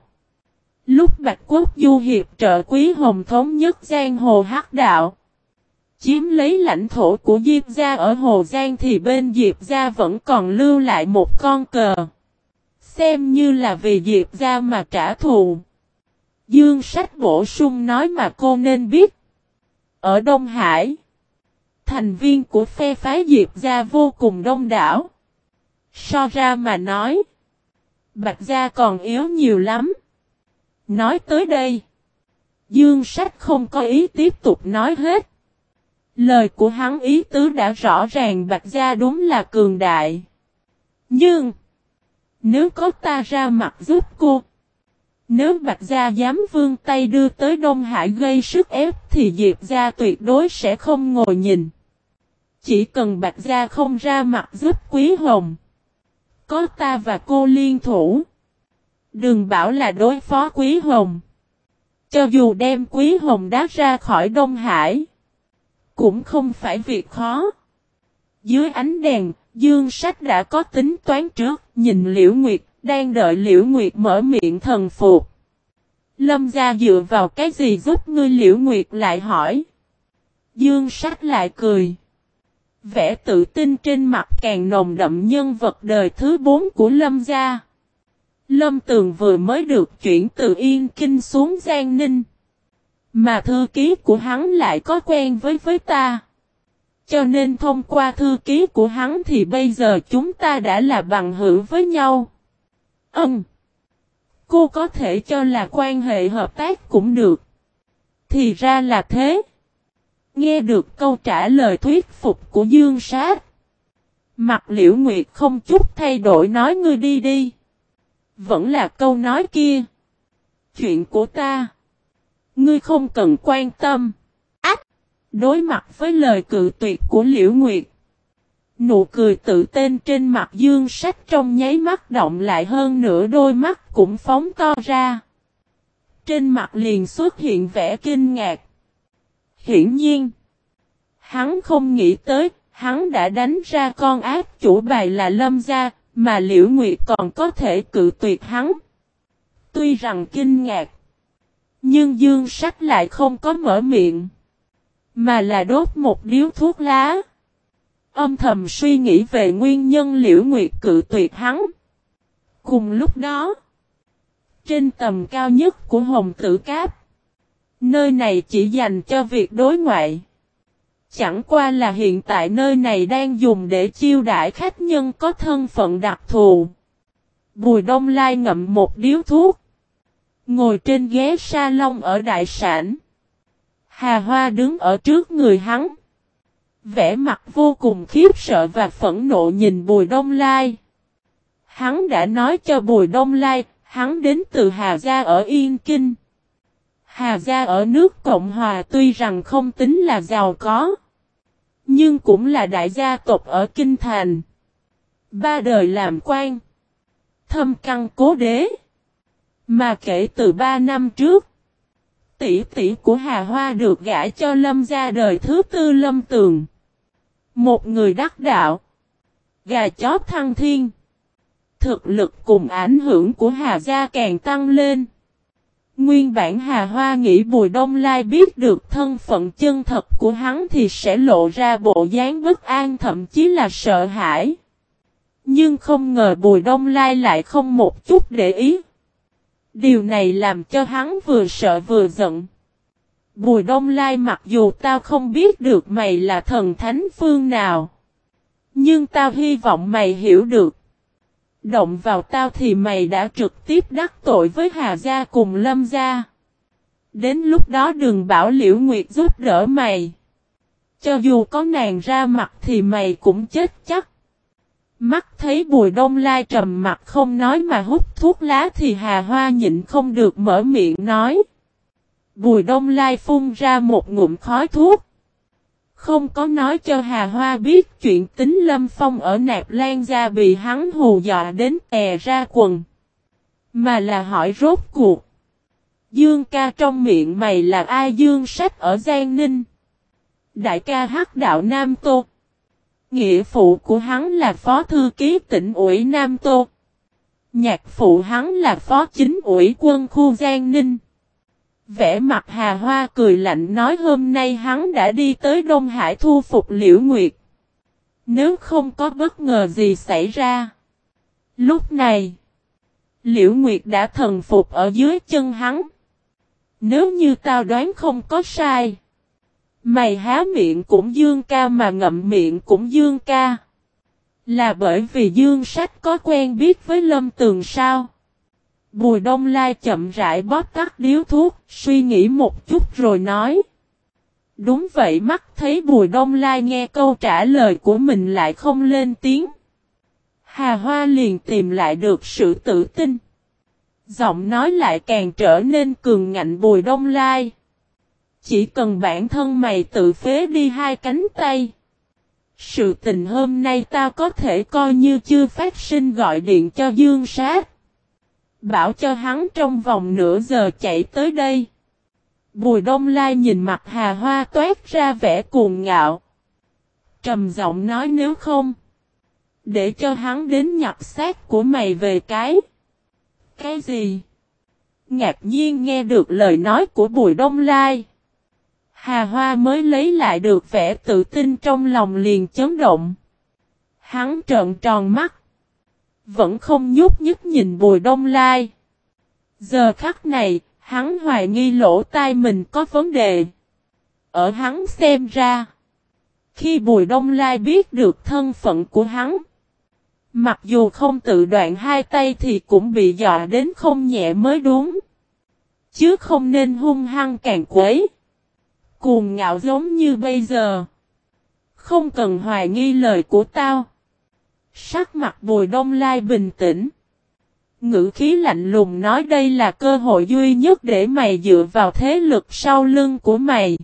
Lúc Bạch Quốc Du hiệp trợ Quý Hồng thống nhất Giang Hồ Hắc Đạo. Chiếm lấy lãnh thổ của Diệp Gia ở Hồ Giang thì bên Diệp Gia vẫn còn lưu lại một con cờ. Xem như là vì Diệp gia mà trả thù. Dương sách bổ sung nói mà cô nên biết. Ở Đông Hải, thành viên của phe phái Diệp gia vô cùng đông đảo. So ra mà nói, Bạch gia còn yếu nhiều lắm. Nói tới đây, Dương sách không có ý tiếp tục nói hết. Lời của hắn ý tứ đã rõ ràng Bạch gia đúng là cường đại. Nhưng, nếu có ta ra mặt giúp cô, nếu Bạch Gia dám vương tay đưa tới Đông Hải gây sức ép thì Diệp Gia tuyệt đối sẽ không ngồi nhìn. Chỉ cần Bạch Gia không ra mặt giúp Quý Hồng. Có ta và cô liên thủ. Đừng bảo là đối phó Quý Hồng. Cho dù đem Quý Hồng đá ra khỏi Đông Hải. Cũng không phải việc khó. Dưới ánh đèn, Dương Sách đã có tính toán trước, nhìn Liễu Nguyệt, đang đợi Liễu Nguyệt mở miệng thần phục. Lâm gia dựa vào cái gì giúp ngươi Liễu Nguyệt lại hỏi. Dương Sách lại cười. Vẻ tự tin trên mặt càng nồng đậm nhân vật đời thứ bốn của Lâm gia. Lâm Tường vừa mới được chuyển từ Yên Kinh xuống Giang Ninh. Mà thư ký của hắn lại có quen với với ta. Cho nên thông qua thư ký của hắn thì bây giờ chúng ta đã là bằng hữu với nhau. Ừm. Cô có thể cho là quan hệ hợp tác cũng được. Thì ra là thế. Nghe được câu trả lời thuyết phục của Dương Sát. Mặt liễu nguyệt không chút thay đổi nói ngươi đi đi. Vẫn là câu nói kia. Chuyện của ta. Ngươi không cần quan tâm. Ách! Đối mặt với lời cự tuyệt của liễu nguyệt. Nụ cười tự tên trên mặt dương sách trong nháy mắt động lại hơn nửa đôi mắt cũng phóng to ra. Trên mặt liền xuất hiện vẻ kinh ngạc. Hiển nhiên, hắn không nghĩ tới, hắn đã đánh ra con ác chủ bài là lâm gia, mà liễu nguyệt còn có thể cự tuyệt hắn. Tuy rằng kinh ngạc, nhưng dương sách lại không có mở miệng, mà là đốt một điếu thuốc lá. Âm thầm suy nghĩ về nguyên nhân liễu nguyệt cự tuyệt hắn. Cùng lúc đó, trên tầm cao nhất của Hồng Tử Cáp, nơi này chỉ dành cho việc đối ngoại. Chẳng qua là hiện tại nơi này đang dùng để chiêu đãi khách nhân có thân phận đặc thù. Bùi Đông Lai ngậm một điếu thuốc. Ngồi trên ghế salon ở đại sản. Hà Hoa đứng ở trước người hắn. Vẻ mặt vô cùng khiếp sợ và phẫn nộ nhìn Bùi Đông Lai. Hắn đã nói cho Bùi Đông Lai, hắn đến từ Hà Gia ở Yên Kinh. Hà Gia ở nước Cộng Hòa tuy rằng không tính là giàu có, nhưng cũng là đại gia tộc ở Kinh Thành. Ba đời làm quan, thâm căn cố đế. Mà kể từ ba năm trước, tỷ tỷ của Hà Hoa được gả cho Lâm gia đời thứ tư Lâm Tường. Một người đắc đạo. Gà chó thăng thiên. Thực lực cùng ảnh hưởng của Hà Gia càng tăng lên. Nguyên bản Hà Hoa nghĩ Bùi Đông Lai biết được thân phận chân thật của hắn thì sẽ lộ ra bộ dáng bất an thậm chí là sợ hãi. Nhưng không ngờ Bùi Đông Lai lại không một chút để ý. Điều này làm cho hắn vừa sợ vừa giận. Bùi đông lai mặc dù tao không biết được mày là thần thánh phương nào. Nhưng tao hy vọng mày hiểu được. Động vào tao thì mày đã trực tiếp đắc tội với Hà Gia cùng Lâm Gia. Đến lúc đó đừng bảo Liễu Nguyệt giúp đỡ mày. Cho dù có nàng ra mặt thì mày cũng chết chắc. Mắt thấy bùi đông lai trầm mặt không nói mà hút thuốc lá thì Hà Hoa nhịn không được mở miệng nói. Bùi đông lai phun ra một ngụm khói thuốc. Không có nói cho Hà Hoa biết chuyện tính Lâm Phong ở Nạp Lan gia bị hắn hù dọa đến tè ra quần. Mà là hỏi rốt cuộc. Dương ca trong miệng mày là ai Dương sách ở Giang Ninh? Đại ca hắc đạo Nam Tô. Nghĩa phụ của hắn là phó thư ký tỉnh ủy Nam Tô. Nhạc phụ hắn là phó chính ủy quân khu Giang Ninh. Vẽ mặt Hà Hoa cười lạnh nói hôm nay hắn đã đi tới Đông Hải thu phục Liễu Nguyệt. Nếu không có bất ngờ gì xảy ra. Lúc này, Liễu Nguyệt đã thần phục ở dưới chân hắn. Nếu như tao đoán không có sai. Mày há miệng cũng dương ca mà ngậm miệng cũng dương ca. Là bởi vì dương sách có quen biết với lâm tường sao. Bùi đông lai chậm rãi bóp tắt điếu thuốc, suy nghĩ một chút rồi nói. Đúng vậy mắt thấy bùi đông lai nghe câu trả lời của mình lại không lên tiếng. Hà Hoa liền tìm lại được sự tự tin. Giọng nói lại càng trở nên cường ngạnh bùi đông lai. Chỉ cần bản thân mày tự phế đi hai cánh tay. Sự tình hôm nay tao có thể coi như chưa phát sinh gọi điện cho Dương Sát. Bảo cho hắn trong vòng nửa giờ chạy tới đây. Bùi đông lai nhìn mặt hà hoa toát ra vẻ cuồng ngạo. Trầm giọng nói nếu không. Để cho hắn đến nhặt xác của mày về cái. Cái gì? Ngạc nhiên nghe được lời nói của Bùi Đông Lai. Hà Hoa mới lấy lại được vẻ tự tin trong lòng liền chấn động. Hắn trợn tròn mắt. Vẫn không nhúc nhích nhìn Bùi Đông Lai. Giờ khắc này, hắn hoài nghi lỗ tai mình có vấn đề. Ở hắn xem ra. Khi Bùi Đông Lai biết được thân phận của hắn. Mặc dù không tự đoạn hai tay thì cũng bị dọa đến không nhẹ mới đúng. Chứ không nên hung hăng càng quấy. Cuồng ngạo giống như bây giờ. Không cần hoài nghi lời của tao. Sắc mặt bùi đông lai bình tĩnh. Ngữ khí lạnh lùng nói đây là cơ hội duy nhất để mày dựa vào thế lực sau lưng của mày.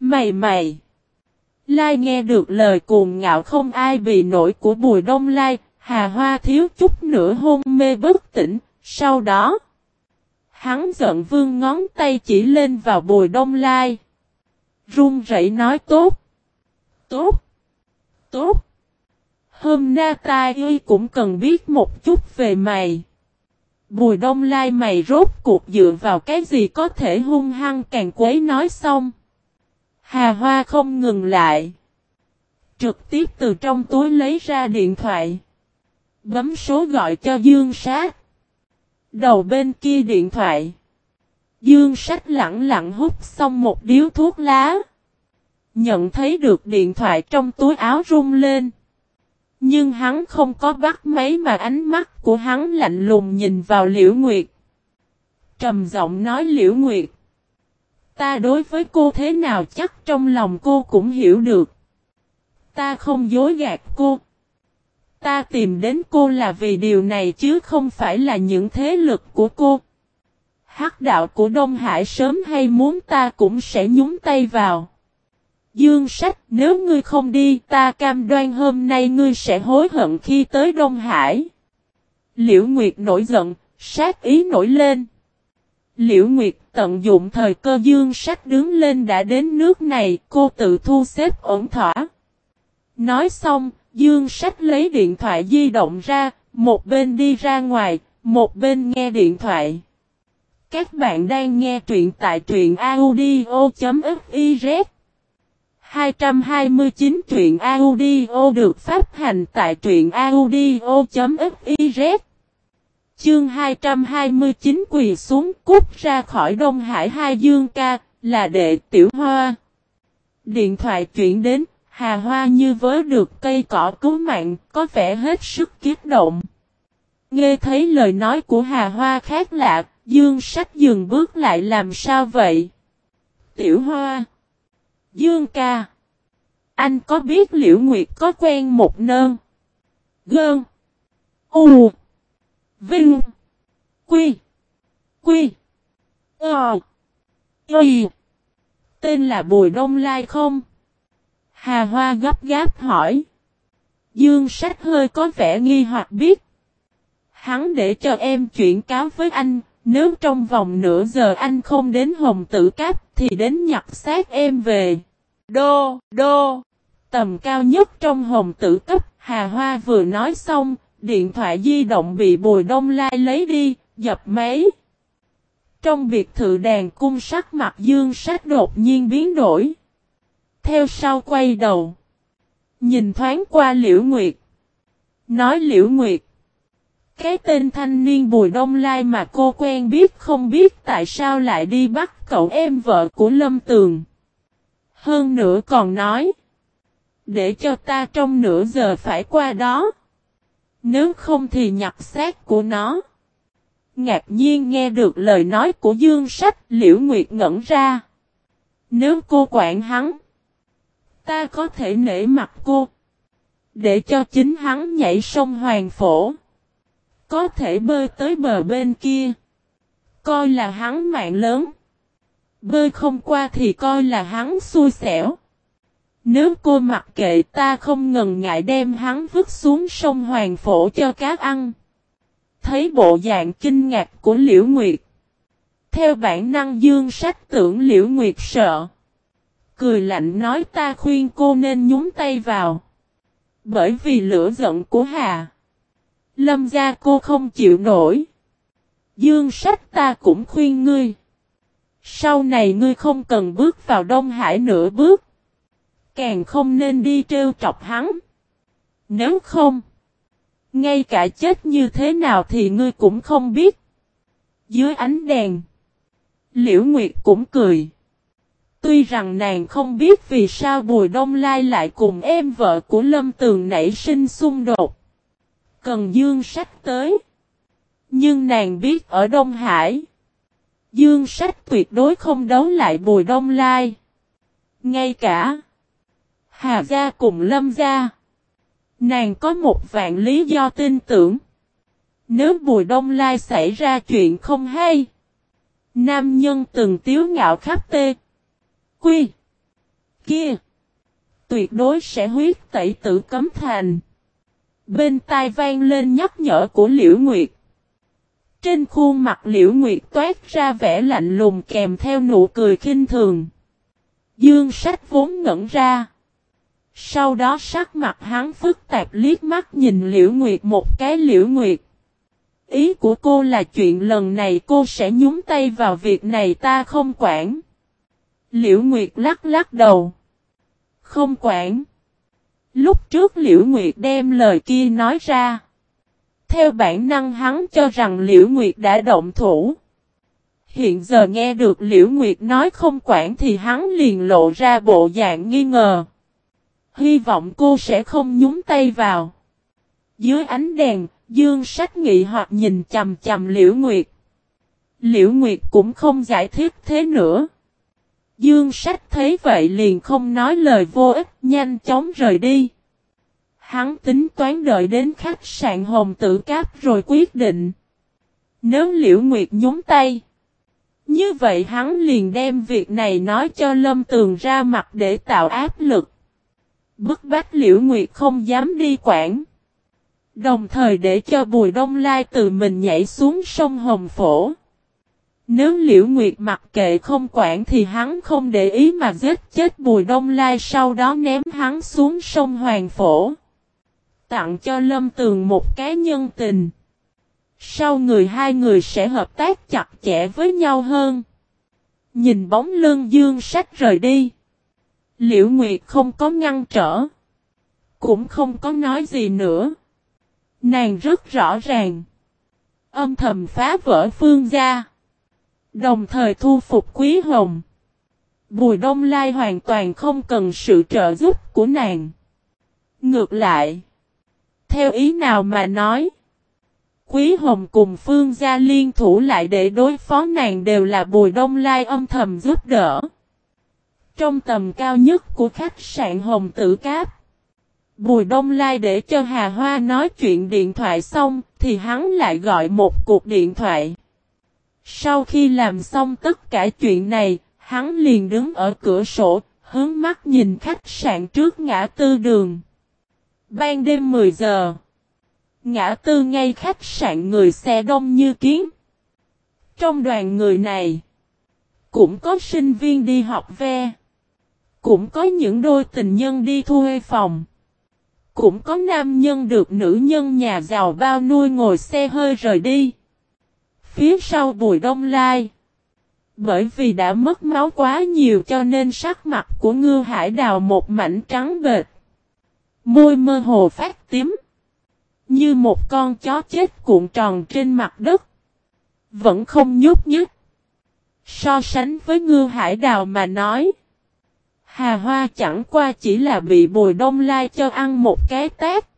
Mày mày. Lai nghe được lời cuồng ngạo không ai bị nổi của Bùi Đông Lai, Hà Hoa thiếu chút nữa hôn mê bất tỉnh, sau đó hắn giận vương ngón tay chỉ lên vào Bùi Đông Lai. Run rẩy nói tốt, tốt, tốt. Hôm nay ta y cũng cần biết một chút về mày. Bùi Đông Lai mày rốt cuộc dựa vào cái gì có thể hung hăng càng quấy nói xong. Hà Hoa không ngừng lại. Trực tiếp từ trong túi lấy ra điện thoại. Bấm số gọi cho Dương Sát. Đầu bên kia điện thoại. Dương sách lặng lặng hút xong một điếu thuốc lá. Nhận thấy được điện thoại trong túi áo rung lên. Nhưng hắn không có bắt máy mà ánh mắt của hắn lạnh lùng nhìn vào Liễu Nguyệt. Trầm giọng nói Liễu Nguyệt. Ta đối với cô thế nào chắc trong lòng cô cũng hiểu được. Ta không dối gạt cô. Ta tìm đến cô là vì điều này chứ không phải là những thế lực của cô. Hắc đạo của Đông Hải sớm hay muốn ta cũng sẽ nhúng tay vào. Dương sách nếu ngươi không đi ta cam đoan hôm nay ngươi sẽ hối hận khi tới Đông Hải. Liễu Nguyệt nổi giận, sát ý nổi lên. Liễu Nguyệt tận dụng thời cơ dương sách đứng lên đã đến nước này, cô tự thu xếp ổn thỏa. Nói xong, dương sách lấy điện thoại di động ra, một bên đi ra ngoài, một bên nghe điện thoại. Các bạn đang nghe truyện tại truyện audio.fiz 229 truyện audio được phát hành tại truyện audio.fiz Chương 229 quỳ xuống cút ra khỏi Đông Hải Hai Dương ca, là đệ tiểu hoa. Điện thoại chuyển đến, Hà Hoa như vớ được cây cỏ cứu mạng, có vẻ hết sức kiếp động. Nghe thấy lời nói của Hà Hoa khác lạ, Dương sách dừng bước lại làm sao vậy? Tiểu Hoa Dương ca Anh có biết Liễu Nguyệt có quen một nơn? Gơn U Vinh. Quy. Quy. Ờ. Ây Tên là Bùi Đông Lai không? Hà Hoa gấp gáp hỏi. Dương sách hơi có vẻ nghi hoặc biết. Hắn để cho em chuyển cáo với anh, nếu trong vòng nửa giờ anh không đến Hồng Tử Cáp thì đến nhặt xác em về. Đô, đô, tầm cao nhất trong Hồng Tử Cấp, Hà Hoa vừa nói xong, Điện thoại di động bị Bùi Đông Lai lấy đi, dập máy. Trong biệt thự đàn cung sắc mặt dương sát đột nhiên biến đổi. Theo sau quay đầu. Nhìn thoáng qua Liễu Nguyệt. Nói Liễu Nguyệt. Cái tên thanh niên Bùi Đông Lai mà cô quen biết không biết tại sao lại đi bắt cậu em vợ của Lâm Tường. Hơn nữa còn nói. Để cho ta trong nửa giờ phải qua đó. Nếu không thì nhặt xác của nó. Ngạc nhiên nghe được lời nói của Dương Sách, Liễu Nguyệt ngẩn ra. Nếu cô quản hắn. Ta có thể nể mặt cô. Để cho chính hắn nhảy sông Hoàng Phổ. Có thể bơi tới bờ bên kia. Coi là hắn mạng lớn. Bơi không qua thì coi là hắn xui xẻo. Nếu cô mặc kệ ta không ngần ngại đem hắn vứt xuống sông Hoàng Phổ cho cá ăn. Thấy bộ dạng kinh ngạc của Liễu Nguyệt. Theo bản năng dương sách tưởng Liễu Nguyệt sợ. Cười lạnh nói ta khuyên cô nên nhúng tay vào. Bởi vì lửa giận của Hà. Lâm gia cô không chịu nổi. Dương sách ta cũng khuyên ngươi. Sau này ngươi không cần bước vào Đông Hải nửa bước. Càng không nên đi trêu trọc hắn. Nếu không. Ngay cả chết như thế nào thì ngươi cũng không biết. Dưới ánh đèn. Liễu Nguyệt cũng cười. Tuy rằng nàng không biết vì sao Bùi Đông Lai lại cùng em vợ của Lâm Tường nảy sinh xung đột. Cần Dương Sách tới. Nhưng nàng biết ở Đông Hải. Dương Sách tuyệt đối không đấu lại Bùi Đông Lai. Ngay cả. Hà Gia cùng Lâm Gia. Nàng có một vạn lý do tin tưởng. Nếu Bùi Đông Lai xảy ra chuyện không hay. Nam nhân từng tiếu ngạo khắp tê. Quy. Kia. Tuyệt đối sẽ huyết tẩy tử cấm thành. Bên tai vang lên nhắc nhở của Liễu Nguyệt. Trên khuôn mặt Liễu Nguyệt toát ra vẻ lạnh lùng kèm theo nụ cười khinh thường. Dương sách vốn ngẩn ra. Sau đó sắc mặt hắn phức tạp liếc mắt nhìn Liễu Nguyệt một cái Liễu Nguyệt. Ý của cô là chuyện lần này cô sẽ nhúng tay vào việc này ta không quản. Liễu Nguyệt lắc lắc đầu. Không quản. Lúc trước Liễu Nguyệt đem lời kia nói ra. Theo bản năng hắn cho rằng Liễu Nguyệt đã động thủ. Hiện giờ nghe được Liễu Nguyệt nói không quản thì hắn liền lộ ra bộ dạng nghi ngờ. Hy vọng cô sẽ không nhúng tay vào. Dưới ánh đèn, Dương sách nghị hoặc nhìn chầm chầm Liễu Nguyệt. Liễu Nguyệt cũng không giải thích thế nữa. Dương sách thấy vậy liền không nói lời vô ích, nhanh chóng rời đi. Hắn tính toán đợi đến khách sạn Hồng Tử Cáp rồi quyết định. Nếu Liễu Nguyệt nhúng tay. Như vậy hắn liền đem việc này nói cho Lâm Tường ra mặt để tạo áp lực. Bức bách Liễu Nguyệt không dám đi quản. Đồng thời để cho Bùi Đông Lai từ mình nhảy xuống sông Hồng Phổ. Nếu Liễu Nguyệt mặc kệ không quản thì hắn không để ý mà giết chết Bùi Đông Lai, sau đó ném hắn xuống sông Hoàng Phổ. Tặng cho Lâm Tường một cái nhân tình. Sau người hai người sẽ hợp tác chặt chẽ với nhau hơn. Nhìn bóng lưng dương sách rời đi. Liễu Nguyệt không có ngăn trở. Cũng không có nói gì nữa. Nàng rất rõ ràng. Âm thầm phá vỡ phương gia. Đồng thời thu phục Quý Hồng. Bùi Đông Lai hoàn toàn không cần sự trợ giúp của nàng. Ngược lại. Theo ý nào mà nói. Quý Hồng cùng Phương Gia liên thủ lại để đối phó nàng đều là Bùi Đông Lai âm thầm giúp đỡ. Trong tầm cao nhất của khách sạn Hồng Tử Cáp. Bùi Đông Lai để cho Hà Hoa nói chuyện điện thoại xong thì hắn lại gọi một cuộc điện thoại. Sau khi làm xong tất cả chuyện này, hắn liền đứng ở cửa sổ, hướng mắt nhìn khách sạn trước ngã tư đường. Ban đêm 10 giờ, ngã tư ngay khách sạn người xe đông như kiến. Trong đoàn người này, cũng có sinh viên đi học ve, cũng có những đôi tình nhân đi thuê phòng. Cũng có nam nhân được nữ nhân nhà giàu bao nuôi ngồi xe hơi rời đi. Phía sau Bùi Đông Lai. Bởi vì đã mất máu quá nhiều cho nên sắc mặt của ngư hải đào một mảnh trắng bệt. Môi mơ hồ phát tím. Như một con chó chết cuộn tròn trên mặt đất. Vẫn không nhúc nhích. So sánh với ngư hải đào mà nói. Hà Hoa chẳng qua chỉ là bị Bùi Đông Lai cho ăn một cái tát.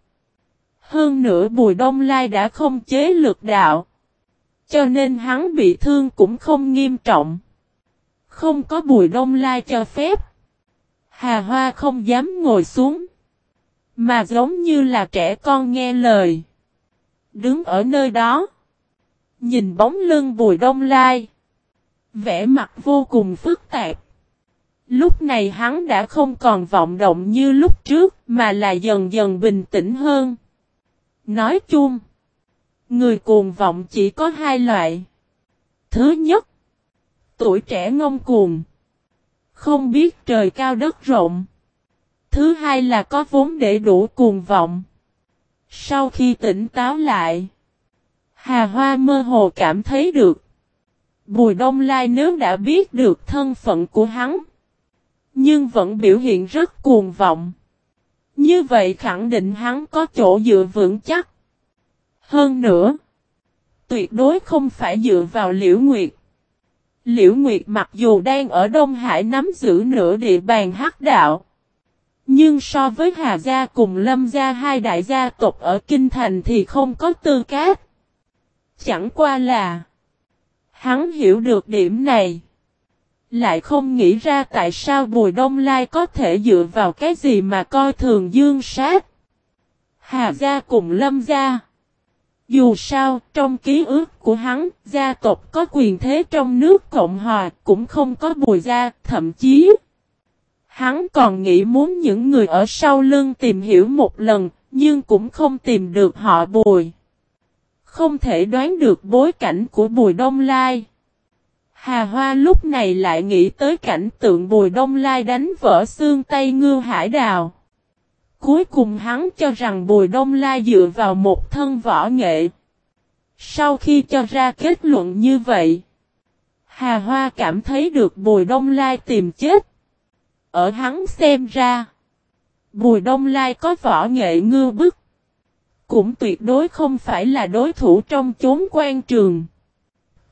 Hơn nữa Bùi Đông Lai đã không chế lực đạo. Cho nên hắn bị thương cũng không nghiêm trọng. Không có Bùi Đông Lai cho phép. Hà Hoa không dám ngồi xuống. Mà giống như là trẻ con nghe lời. Đứng ở nơi đó. Nhìn bóng lưng Bùi Đông Lai. Vẻ mặt vô cùng phức tạp. Lúc này hắn đã không còn vọng động như lúc trước mà là dần dần bình tĩnh hơn. Nói chung, người cuồng vọng chỉ có hai loại. Thứ nhất, tuổi trẻ ngông cuồng. Không biết trời cao đất rộng. Thứ hai là có vốn để đủ cuồng vọng. Sau khi tỉnh táo lại, Hà Hoa mơ hồ cảm thấy được. Bùi Đông Lai nếu đã biết được thân phận của hắn, nhưng vẫn biểu hiện rất cuồng vọng. Như vậy khẳng định hắn có chỗ dựa vững chắc. Hơn nữa, tuyệt đối không phải dựa vào Liễu Nguyệt. Liễu Nguyệt mặc dù đang ở Đông Hải nắm giữ nửa địa bàn hắc đạo. Nhưng so với Hà Gia cùng Lâm Gia hai đại gia tộc ở Kinh Thành thì không có tư cách. Chẳng qua là Hắn hiểu được điểm này. Lại không nghĩ ra tại sao Bùi Đông Lai có thể dựa vào cái gì mà coi thường dương sát. Hà Gia cùng Lâm Gia. Dù sao, trong ký ức của hắn, gia tộc có quyền thế trong nước Cộng Hòa cũng không có bùi gia, thậm chí. Hắn còn nghĩ muốn những người ở sau lưng tìm hiểu một lần, nhưng cũng không tìm được họ bùi. Không thể đoán được bối cảnh của Bùi Đông Lai. Hà Hoa lúc này lại nghĩ tới cảnh tượng Bùi Đông Lai đánh vỡ xương tay ngư hải đào. Cuối cùng hắn cho rằng Bùi Đông Lai dựa vào một thân võ nghệ. Sau khi cho ra kết luận như vậy, Hà Hoa cảm thấy được Bùi Đông Lai tìm chết. Ở hắn xem ra, Bùi Đông Lai có võ nghệ ngư bức cũng tuyệt đối không phải là đối thủ trong chốn quan trường.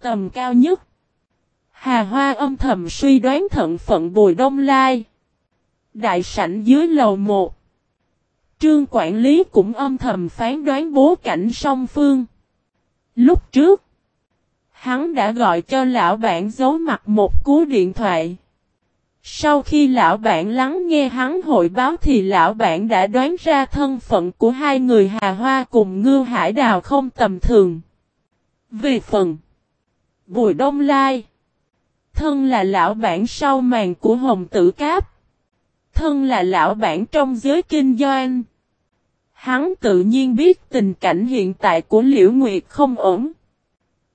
Tầm cao nhất. Hà Hoa âm thầm suy đoán thận phận Bùi Đông Lai. Đại sảnh dưới lầu 1. Trương quản lý cũng âm thầm phán đoán bố cảnh song phương. Lúc trước, hắn đã gọi cho lão bản giấu mặt một cú điện thoại. Sau khi lão bản lắng nghe hắn hội báo thì lão bản đã đoán ra thân phận của hai người Hà Hoa cùng Ngư Hải Đào không tầm thường. Về phần Bùi Đông Lai Thân là lão bản sau màn của Hồng Tử Cáp Thân là lão bản trong giới kinh doanh Hắn tự nhiên biết tình cảnh hiện tại của Liễu Nguyệt không ổn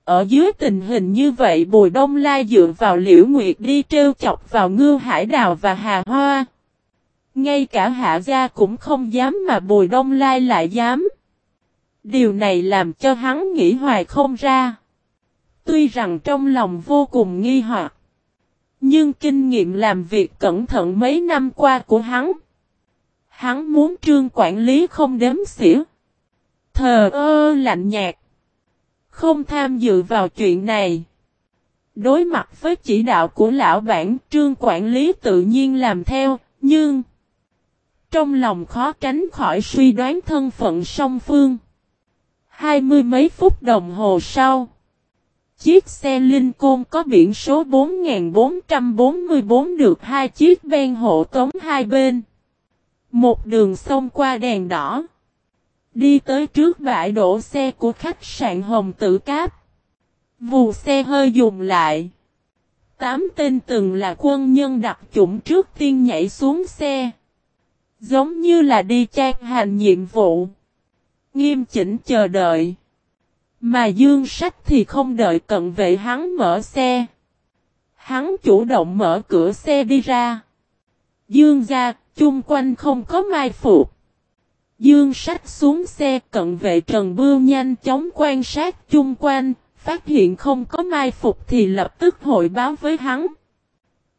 ở dưới tình hình như vậy, Bùi Đông Lai dựa vào Liễu Nguyệt đi trêu chọc vào Ngư Hải Đào và Hà Hoa. Ngay cả Hạ Gia cũng không dám mà Bùi Đông Lai lại dám. Điều này làm cho hắn nghĩ hoài không ra. Tuy rằng trong lòng vô cùng nghi hoặc. Nhưng kinh nghiệm làm việc cẩn thận mấy năm qua của hắn. Hắn muốn trương quản lý không đếm xỉa. Thờ ơ lạnh nhạt. Không tham dự vào chuyện này. Đối mặt với chỉ đạo của lão bản trương quản lý tự nhiên làm theo, nhưng trong lòng khó tránh khỏi suy đoán thân phận song phương. Hai mươi mấy phút đồng hồ sau, chiếc xe Linh Côn có biển số 4444 được hai chiếc ven hộ tống hai bên. Một đường xông qua đèn đỏ. Đi tới trước bãi đổ xe của khách sạn Hồng Tử Cáp. Vù xe hơi dùng lại. Tám tên từng là quân nhân đặc chủng trước tiên nhảy xuống xe. Giống như là đi trang hành nhiệm vụ. Nghiêm chỉnh chờ đợi. Mà dương sách thì không đợi cận vệ hắn mở xe. Hắn chủ động mở cửa xe đi ra. Dương ra, chung quanh không có mai phục. Dương sách xuống xe cận vệ Trần Bưu nhanh chóng quan sát chung quanh, phát hiện không có mai phục thì lập tức hội báo với hắn.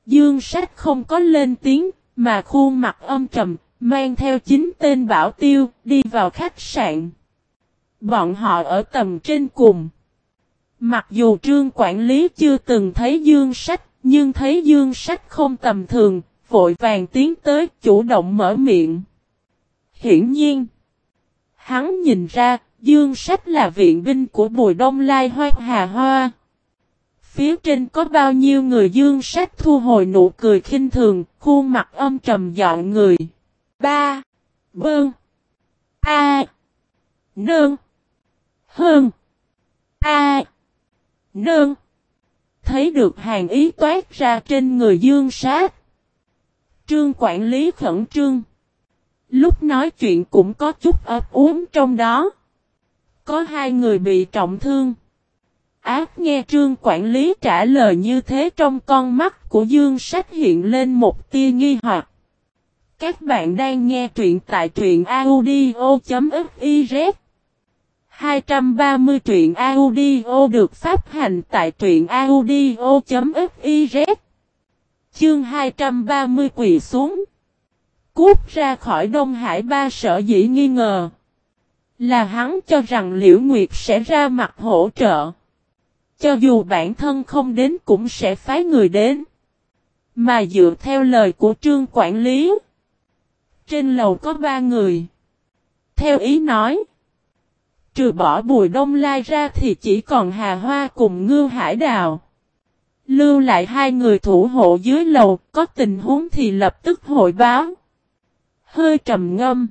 Dương sách không có lên tiếng, mà khuôn mặt âm trầm, mang theo chính tên bảo tiêu, đi vào khách sạn. Bọn họ ở tầm trên cùng. Mặc dù trương quản lý chưa từng thấy dương sách, nhưng thấy dương sách không tầm thường, vội vàng tiến tới chủ động mở miệng. Hiển nhiên, hắn nhìn ra, dương sách là viện binh của Bùi Đông Lai Hoa Hà Hoa. Phía trên có bao nhiêu người dương sách thu hồi nụ cười khinh thường, khuôn mặt âm trầm dọn người. Ba. Bơn. A. Nương. Hơn. A. Nương. Thấy được hàng ý toát ra trên người dương sát. Trương quản lý khẩn trương. Lúc nói chuyện cũng có chút ấp uống trong đó. Có hai người bị trọng thương. Ác nghe trương quản lý trả lời như thế trong con mắt của Dương Sách hiện lên một tia nghi hoặc. Các bạn đang nghe truyện tại truyện audio.fif 230 truyện audio được phát hành tại truyện audio.fiz Chương 230 quỳ xuống Cút ra khỏi Đông Hải ba sở dĩ nghi ngờ Là hắn cho rằng Liễu Nguyệt sẽ ra mặt hỗ trợ cho dù bản thân không đến cũng sẽ phái người đến. Mà dựa theo lời của trương quản lý. Trên lầu có ba người. Theo ý nói. Trừ bỏ bùi đông lai ra thì chỉ còn hà hoa cùng ngư hải đào. Lưu lại hai người thủ hộ dưới lầu, có tình huống thì lập tức hội báo. Hơi trầm ngâm.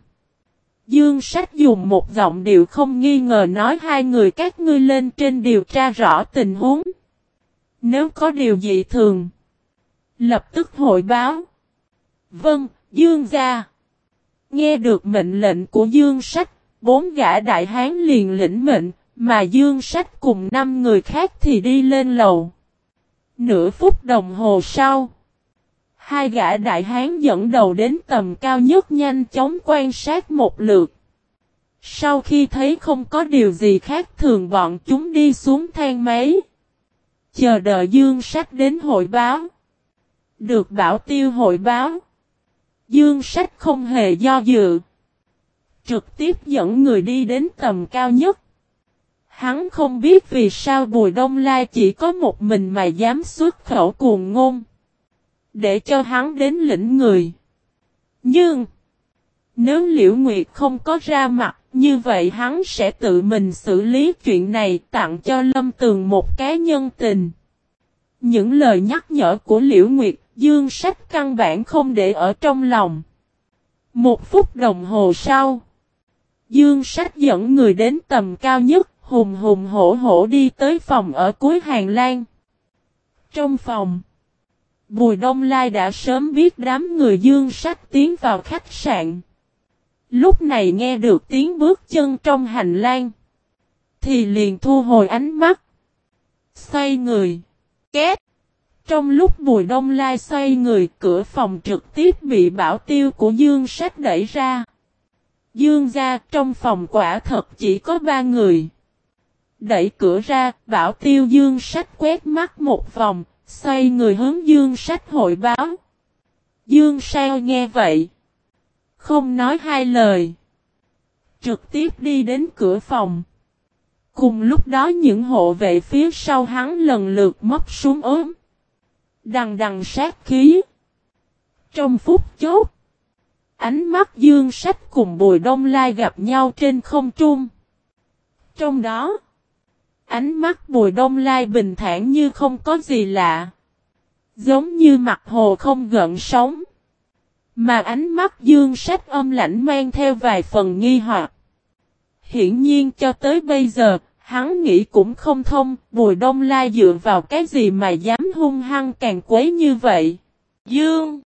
Dương sách dùng một giọng điệu không nghi ngờ nói hai người các ngươi lên trên điều tra rõ tình huống. Nếu có điều gì thường, lập tức hội báo. Vâng, Dương gia. Nghe được mệnh lệnh của Dương sách, bốn gã đại hán liền lĩnh mệnh, mà Dương sách cùng năm người khác thì đi lên lầu. Nửa phút đồng hồ sau. Hai gã đại hán dẫn đầu đến tầm cao nhất nhanh chóng quan sát một lượt. Sau khi thấy không có điều gì khác thường bọn chúng đi xuống thang máy. Chờ đợi Dương Sách đến hội báo. Được bảo tiêu hội báo. Dương Sách không hề do dự. Trực tiếp dẫn người đi đến tầm cao nhất. Hắn không biết vì sao Bùi Đông Lai chỉ có một mình mà dám xuất khẩu cuồng ngôn. Để cho hắn đến lĩnh người. Nhưng. Nếu Liễu Nguyệt không có ra mặt, như vậy hắn sẽ tự mình xử lý chuyện này tặng cho Lâm Tường một cái nhân tình. Những lời nhắc nhở của Liễu Nguyệt, Dương Sách căn bản không để ở trong lòng. Một phút đồng hồ sau, Dương Sách dẫn người đến tầm cao nhất, hùng hùng hổ hổ đi tới phòng ở cuối hàng lan. Trong phòng, Bùi Đông Lai đã sớm biết đám người dương sách tiến vào khách sạn. Lúc này nghe được tiếng bước chân trong hành lang. Thì liền thu hồi ánh mắt. Xoay người. Két. Trong lúc Bùi Đông Lai xoay người cửa phòng trực tiếp bị bảo tiêu của Dương Sách đẩy ra. Dương ra trong phòng quả thật chỉ có ba người. Đẩy cửa ra, bảo tiêu Dương Sách quét mắt một vòng, Xoay người hướng Dương sách hội báo. Dương sao nghe vậy. Không nói hai lời. Trực tiếp đi đến cửa phòng. Cùng lúc đó những hộ vệ phía sau hắn lần lượt móc xuống ốm. Đằng đằng sát khí. Trong phút chốt. Ánh mắt dương sách cùng bùi đông lai gặp nhau trên không trung. Trong đó. Ánh mắt bùi đông lai bình thản như không có gì lạ. Giống như mặt hồ không gợn sóng. Mà ánh mắt dương sách âm lãnh mang theo vài phần nghi hoặc. Hiển nhiên cho tới bây giờ, hắn nghĩ cũng không thông, bùi đông lai dựa vào cái gì mà dám hung hăng càng quấy như vậy. Dương!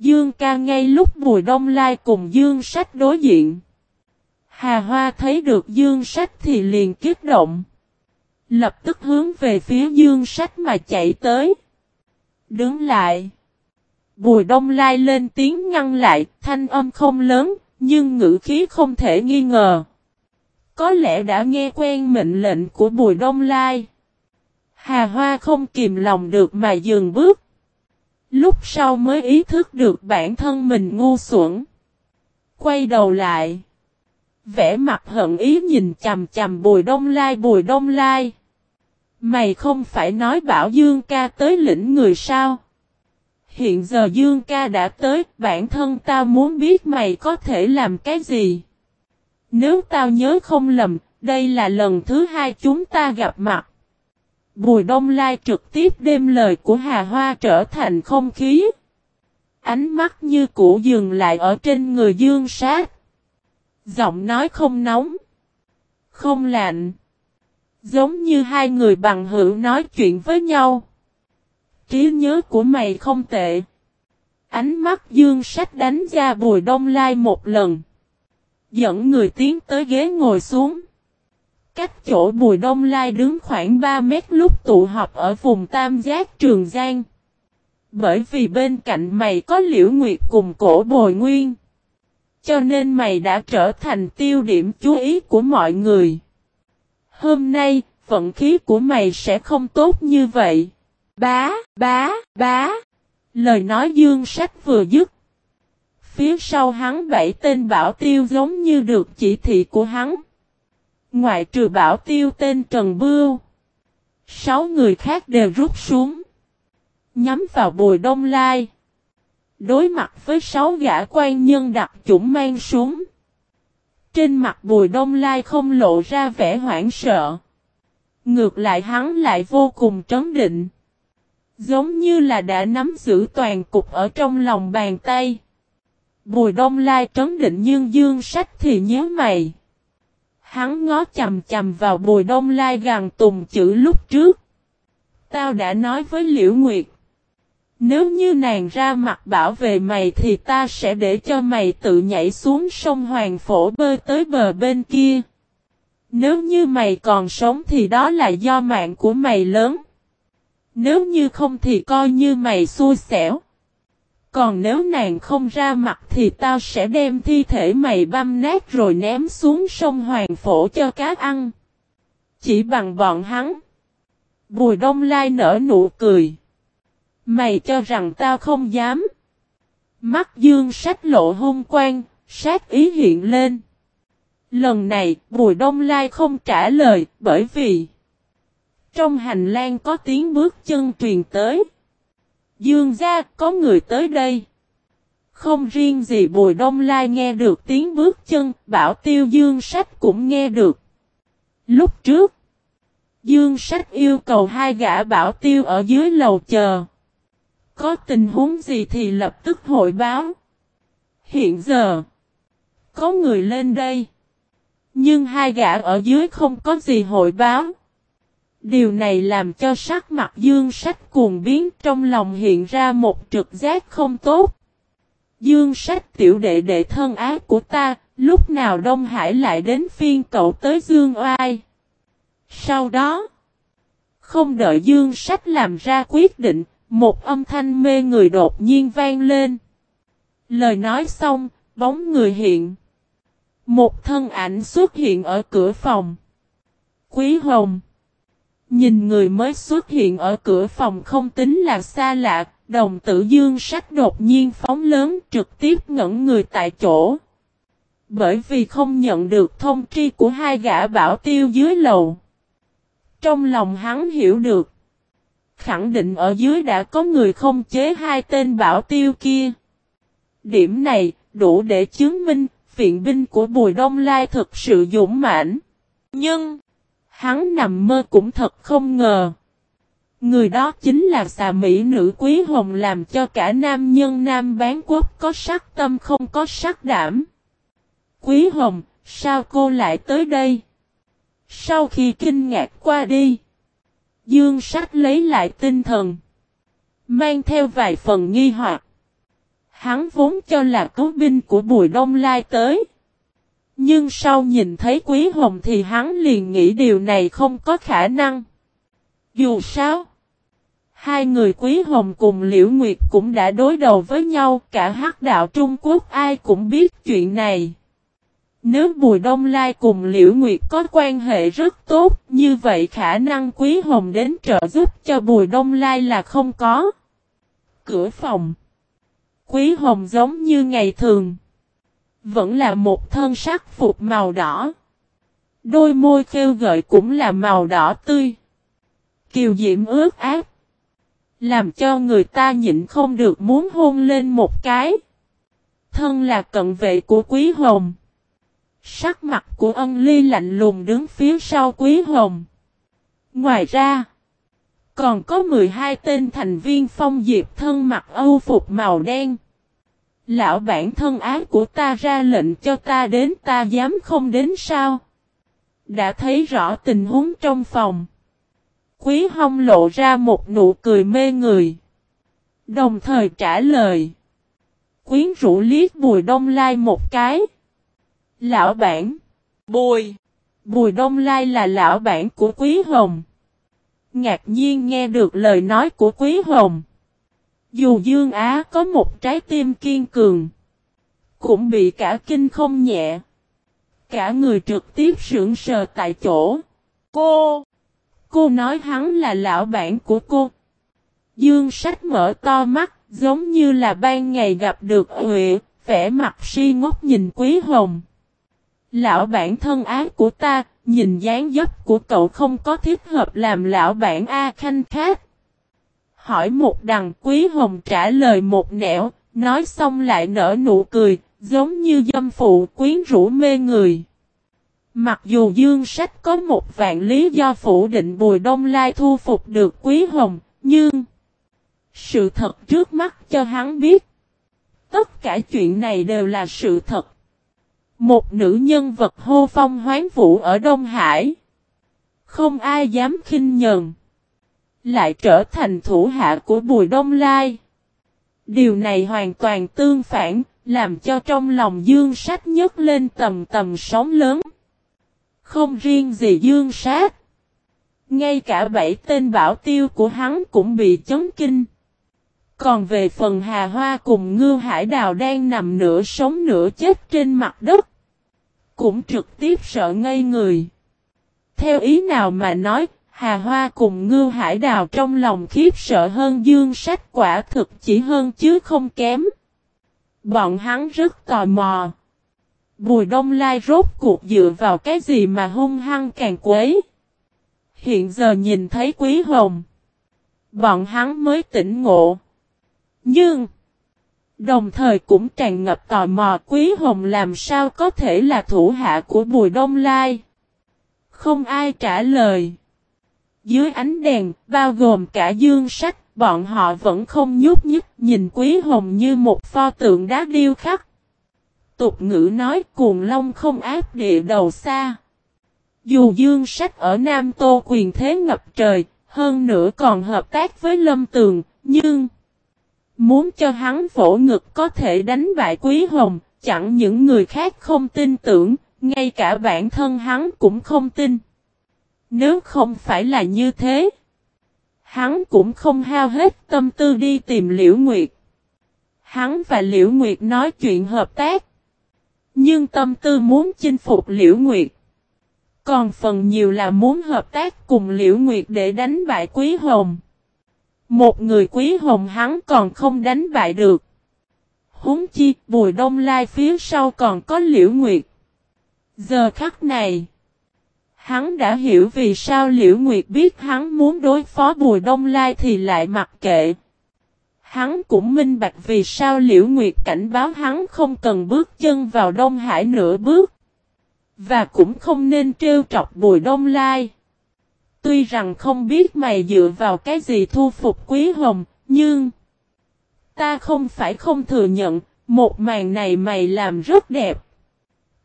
Dương ca ngay lúc bùi đông lai cùng dương sách đối diện. Hà Hoa thấy được dương sách thì liền kích động. Lập tức hướng về phía dương sách mà chạy tới. Đứng lại. Bùi đông lai lên tiếng ngăn lại, thanh âm không lớn, nhưng ngữ khí không thể nghi ngờ. Có lẽ đã nghe quen mệnh lệnh của bùi đông lai. Hà Hoa không kìm lòng được mà dừng bước. Lúc sau mới ý thức được bản thân mình ngu xuẩn. Quay đầu lại. Vẽ mặt hận ý nhìn chầm chầm bùi đông lai bùi đông lai. Mày không phải nói bảo Dương ca tới lĩnh người sao? Hiện giờ Dương ca đã tới, bản thân tao muốn biết mày có thể làm cái gì? Nếu tao nhớ không lầm, đây là lần thứ hai chúng ta gặp mặt. Bùi Đông Lai trực tiếp đem lời của Hà Hoa trở thành không khí. Ánh mắt như cũ dừng lại ở trên người dương sát. Giọng nói không nóng. Không lạnh. Giống như hai người bằng hữu nói chuyện với nhau. Trí nhớ của mày không tệ. Ánh mắt dương sách đánh ra bùi đông lai một lần. Dẫn người tiến tới ghế ngồi xuống. Cách chỗ bùi đông lai đứng khoảng 3 mét lúc tụ họp ở vùng Tam Giác Trường Giang. Bởi vì bên cạnh mày có liễu nguyệt cùng cổ bồi nguyên. Cho nên mày đã trở thành tiêu điểm chú ý của mọi người. Hôm nay, vận khí của mày sẽ không tốt như vậy. Bá, bá, bá. Lời nói dương sách vừa dứt. Phía sau hắn bảy tên bảo tiêu giống như được chỉ thị của hắn. Ngoại trừ bảo tiêu tên Trần Bưu. Sáu người khác đều rút xuống. Nhắm vào bùi đông lai. Đối mặt với sáu gã quan nhân đặc chủng mang súng. Trên mặt bùi đông lai không lộ ra vẻ hoảng sợ. Ngược lại hắn lại vô cùng trấn định. Giống như là đã nắm giữ toàn cục ở trong lòng bàn tay. Bùi đông lai trấn định nhưng dương sách thì nhớ mày. Hắn ngó chầm chầm vào bùi đông lai gần tùng chữ lúc trước. Tao đã nói với Liễu Nguyệt. Nếu như nàng ra mặt bảo vệ mày thì ta sẽ để cho mày tự nhảy xuống sông Hoàng Phổ bơi tới bờ bên kia. Nếu như mày còn sống thì đó là do mạng của mày lớn. Nếu như không thì coi như mày xui xẻo. Còn nếu nàng không ra mặt thì tao sẽ đem thi thể mày băm nát rồi ném xuống sông Hoàng Phổ cho cá ăn. Chỉ bằng bọn hắn. Bùi Đông Lai nở nụ cười. Mày cho rằng tao không dám. Mắt dương sách lộ hung quang, sát ý hiện lên. Lần này, Bùi Đông Lai không trả lời, bởi vì trong hành lang có tiếng bước chân truyền tới. Dương gia có người tới đây. Không riêng gì Bùi Đông Lai nghe được tiếng bước chân, bảo tiêu Dương Sách cũng nghe được. Lúc trước, Dương Sách yêu cầu hai gã bảo tiêu ở dưới lầu chờ. Có tình huống gì thì lập tức hội báo. Hiện giờ, có người lên đây. Nhưng hai gã ở dưới không có gì hội báo. Điều này làm cho sắc mặt dương sách cuồng biến trong lòng hiện ra một trực giác không tốt. Dương sách tiểu đệ đệ thân ác của ta, lúc nào Đông Hải lại đến phiên cậu tới Dương Oai. Sau đó, không đợi Dương sách làm ra quyết định, một âm thanh mê người đột nhiên vang lên. Lời nói xong, bóng người hiện. Một thân ảnh xuất hiện ở cửa phòng. Quý Hồng. Nhìn người mới xuất hiện ở cửa phòng không tính là xa lạ, đồng tử dương sách đột nhiên phóng lớn trực tiếp ngẩn người tại chỗ. Bởi vì không nhận được thông tri của hai gã bảo tiêu dưới lầu. Trong lòng hắn hiểu được. Khẳng định ở dưới đã có người không chế hai tên bảo tiêu kia. Điểm này đủ để chứng minh viện binh của Bùi Đông Lai thực sự dũng mãnh. Nhưng, hắn nằm mơ cũng thật không ngờ. Người đó chính là xà mỹ nữ quý hồng làm cho cả nam nhân nam bán quốc có sắc tâm không có sắc đảm. Quý hồng, sao cô lại tới đây? Sau khi kinh ngạc qua đi, Dương sắc lấy lại tinh thần. Mang theo vài phần nghi hoặc. Hắn vốn cho là cấu binh của Bùi Đông Lai tới. Nhưng sau nhìn thấy Quý Hồng thì hắn liền nghĩ điều này không có khả năng. Dù sao, hai người Quý Hồng cùng Liễu Nguyệt cũng đã đối đầu với nhau, cả hắc đạo Trung Quốc ai cũng biết chuyện này. Nếu Bùi Đông Lai cùng Liễu Nguyệt có quan hệ rất tốt, như vậy khả năng Quý Hồng đến trợ giúp cho Bùi Đông Lai là không có. Cửa phòng Quý Hồng giống như ngày thường. Vẫn là một thân sắc phục màu đỏ. Đôi môi khêu gợi cũng là màu đỏ tươi. Kiều diễm ướt ác. Làm cho người ta nhịn không được muốn hôn lên một cái. Thân là cận vệ của Quý Hồng. Sắc mặt của ân ly lạnh lùng đứng phía sau Quý Hồng. Ngoài ra, còn có 12 tên thành viên phong diệp thân mặc âu phục màu đen. Lão bản thân ác của ta ra lệnh cho ta đến ta dám không đến sao? Đã thấy rõ tình huống trong phòng. Quý hông lộ ra một nụ cười mê người. Đồng thời trả lời. Quyến rũ liếc bùi đông lai một cái. Lão bản. Bùi. Bùi đông lai là lão bản của quý hồng. Ngạc nhiên nghe được lời nói của quý hồng. Dù Dương Á có một trái tim kiên cường. Cũng bị cả kinh không nhẹ. Cả người trực tiếp sưởng sờ tại chỗ. Cô! Cô nói hắn là lão bản của cô. Dương sách mở to mắt, giống như là ban ngày gặp được Huệ, vẻ mặt si ngốc nhìn Quý Hồng. Lão bản thân ái của ta, nhìn dáng dấp của cậu không có thích hợp làm lão bản A Khanh khác. Hỏi một đằng Quý Hồng trả lời một nẻo, nói xong lại nở nụ cười, giống như dâm phụ quyến rũ mê người. Mặc dù Dương Sách có một vạn lý do phủ định Bùi Đông Lai thu phục được Quý Hồng, nhưng sự thật trước mắt cho hắn biết. Tất cả chuyện này đều là sự thật. Một nữ nhân vật hô phong hoán vũ ở Đông Hải. Không ai dám khinh nhờn. Lại trở thành thủ hạ của Bùi Đông Lai. Điều này hoàn toàn tương phản, làm cho trong lòng Dương Sách nhấc lên tầm tầm sóng lớn. Không riêng gì Dương Sát. Ngay cả bảy tên bảo tiêu của hắn cũng bị chấn kinh. Còn về phần Hà Hoa cùng Ngư Hải Đào đang nằm nửa sống nửa chết trên mặt đất. Cũng trực tiếp sợ ngây người. Theo ý nào mà nói, Hà Hoa cùng Ngư Hải Đào trong lòng khiếp sợ hơn Dương Sách quả thực chỉ hơn chứ không kém. Bọn hắn rất tò mò. Bùi Đông Lai rốt cuộc dựa vào cái gì mà hung hăng càng quấy. Hiện giờ nhìn thấy Quý Hồng. Bọn hắn mới tỉnh ngộ. Nhưng. Đồng thời cũng tràn ngập tò mò Quý Hồng làm sao có thể là thủ hạ của Bùi Đông Lai. Không ai trả lời. Dưới ánh đèn, bao gồm cả dương sách, bọn họ vẫn không nhúc nhích nhìn Quý Hồng như một pho tượng đá điêu khắc. Tục ngữ nói cuồng long không áp địa đầu xa. Dù dương sách ở Nam Tô quyền thế ngập trời, hơn nữa còn hợp tác với Lâm Tường, nhưng... Muốn cho hắn phổ ngực có thể đánh bại Quý Hồng, chẳng những người khác không tin tưởng, ngay cả bản thân hắn cũng không tin. Nếu không phải là như thế, hắn cũng không hao hết tâm tư đi tìm Liễu Nguyệt. Hắn và Liễu Nguyệt nói chuyện hợp tác. Nhưng tâm tư muốn chinh phục Liễu Nguyệt. Còn phần nhiều là muốn hợp tác cùng Liễu Nguyệt để đánh bại Quý Hồng. Một người Quý Hồng hắn còn không đánh bại được. Húng chi, Bùi Đông Lai phía sau còn có Liễu Nguyệt. Giờ khắc này, hắn đã hiểu vì sao Liễu Nguyệt biết hắn muốn đối phó Bùi Đông Lai thì lại mặc kệ. Hắn cũng minh bạch vì sao Liễu Nguyệt cảnh báo hắn không cần bước chân vào Đông Hải nửa bước. Và cũng không nên trêu trọc Bùi Đông Lai. Tuy rằng không biết mày dựa vào cái gì thu phục Quý Hồng, nhưng... Ta không phải không thừa nhận, một màn này mày làm rất đẹp.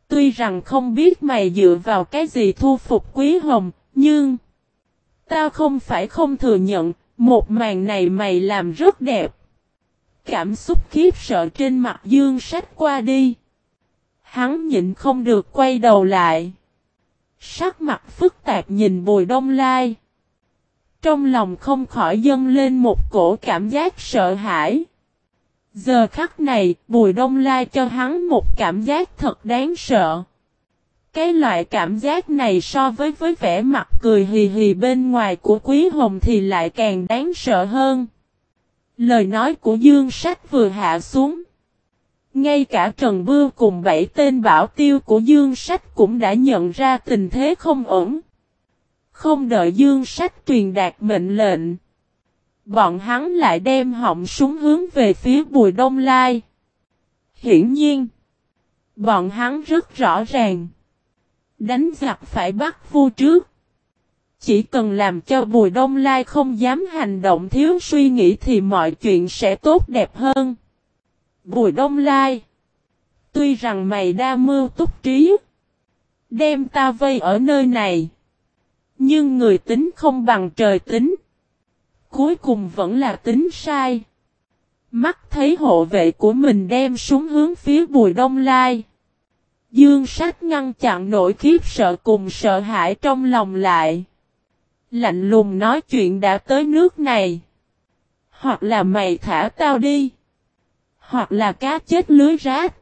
Tuy rằng không biết mày dựa vào cái gì thu phục Quý Hồng, nhưng... tao không phải không thừa nhận, một màn này mày làm rất đẹp. Cảm xúc khiếp sợ trên mặt dương sách qua đi. Hắn nhịn không được quay đầu lại. Sắc mặt phức tạp nhìn bùi đông lai. Trong lòng không khỏi dâng lên một cổ cảm giác sợ hãi. Giờ khắc này, Bùi Đông Lai cho hắn một cảm giác thật đáng sợ. Cái loại cảm giác này so với với vẻ mặt cười hì hì bên ngoài của Quý Hồng thì lại càng đáng sợ hơn. Lời nói của Dương Sách vừa hạ xuống. Ngay cả Trần Bưu cùng bảy tên bảo tiêu của Dương Sách cũng đã nhận ra tình thế không ổn. Không đợi Dương Sách truyền đạt mệnh lệnh. Bọn hắn lại đem họng súng hướng về phía Bùi Đông Lai. Hiển nhiên, bọn hắn rất rõ ràng. Đánh giặc phải bắt vua trước. Chỉ cần làm cho Bùi Đông Lai không dám hành động thiếu suy nghĩ thì mọi chuyện sẽ tốt đẹp hơn. Bùi Đông Lai Tuy rằng mày đa mưu túc trí Đem ta vây ở nơi này Nhưng người tính không bằng trời tính Cuối cùng vẫn là tính sai. Mắt thấy hộ vệ của mình đem súng hướng phía bùi đông lai. Dương sách ngăn chặn nỗi khiếp sợ cùng sợ hãi trong lòng lại. Lạnh lùng nói chuyện đã tới nước này. Hoặc là mày thả tao đi. Hoặc là cá chết lưới rác.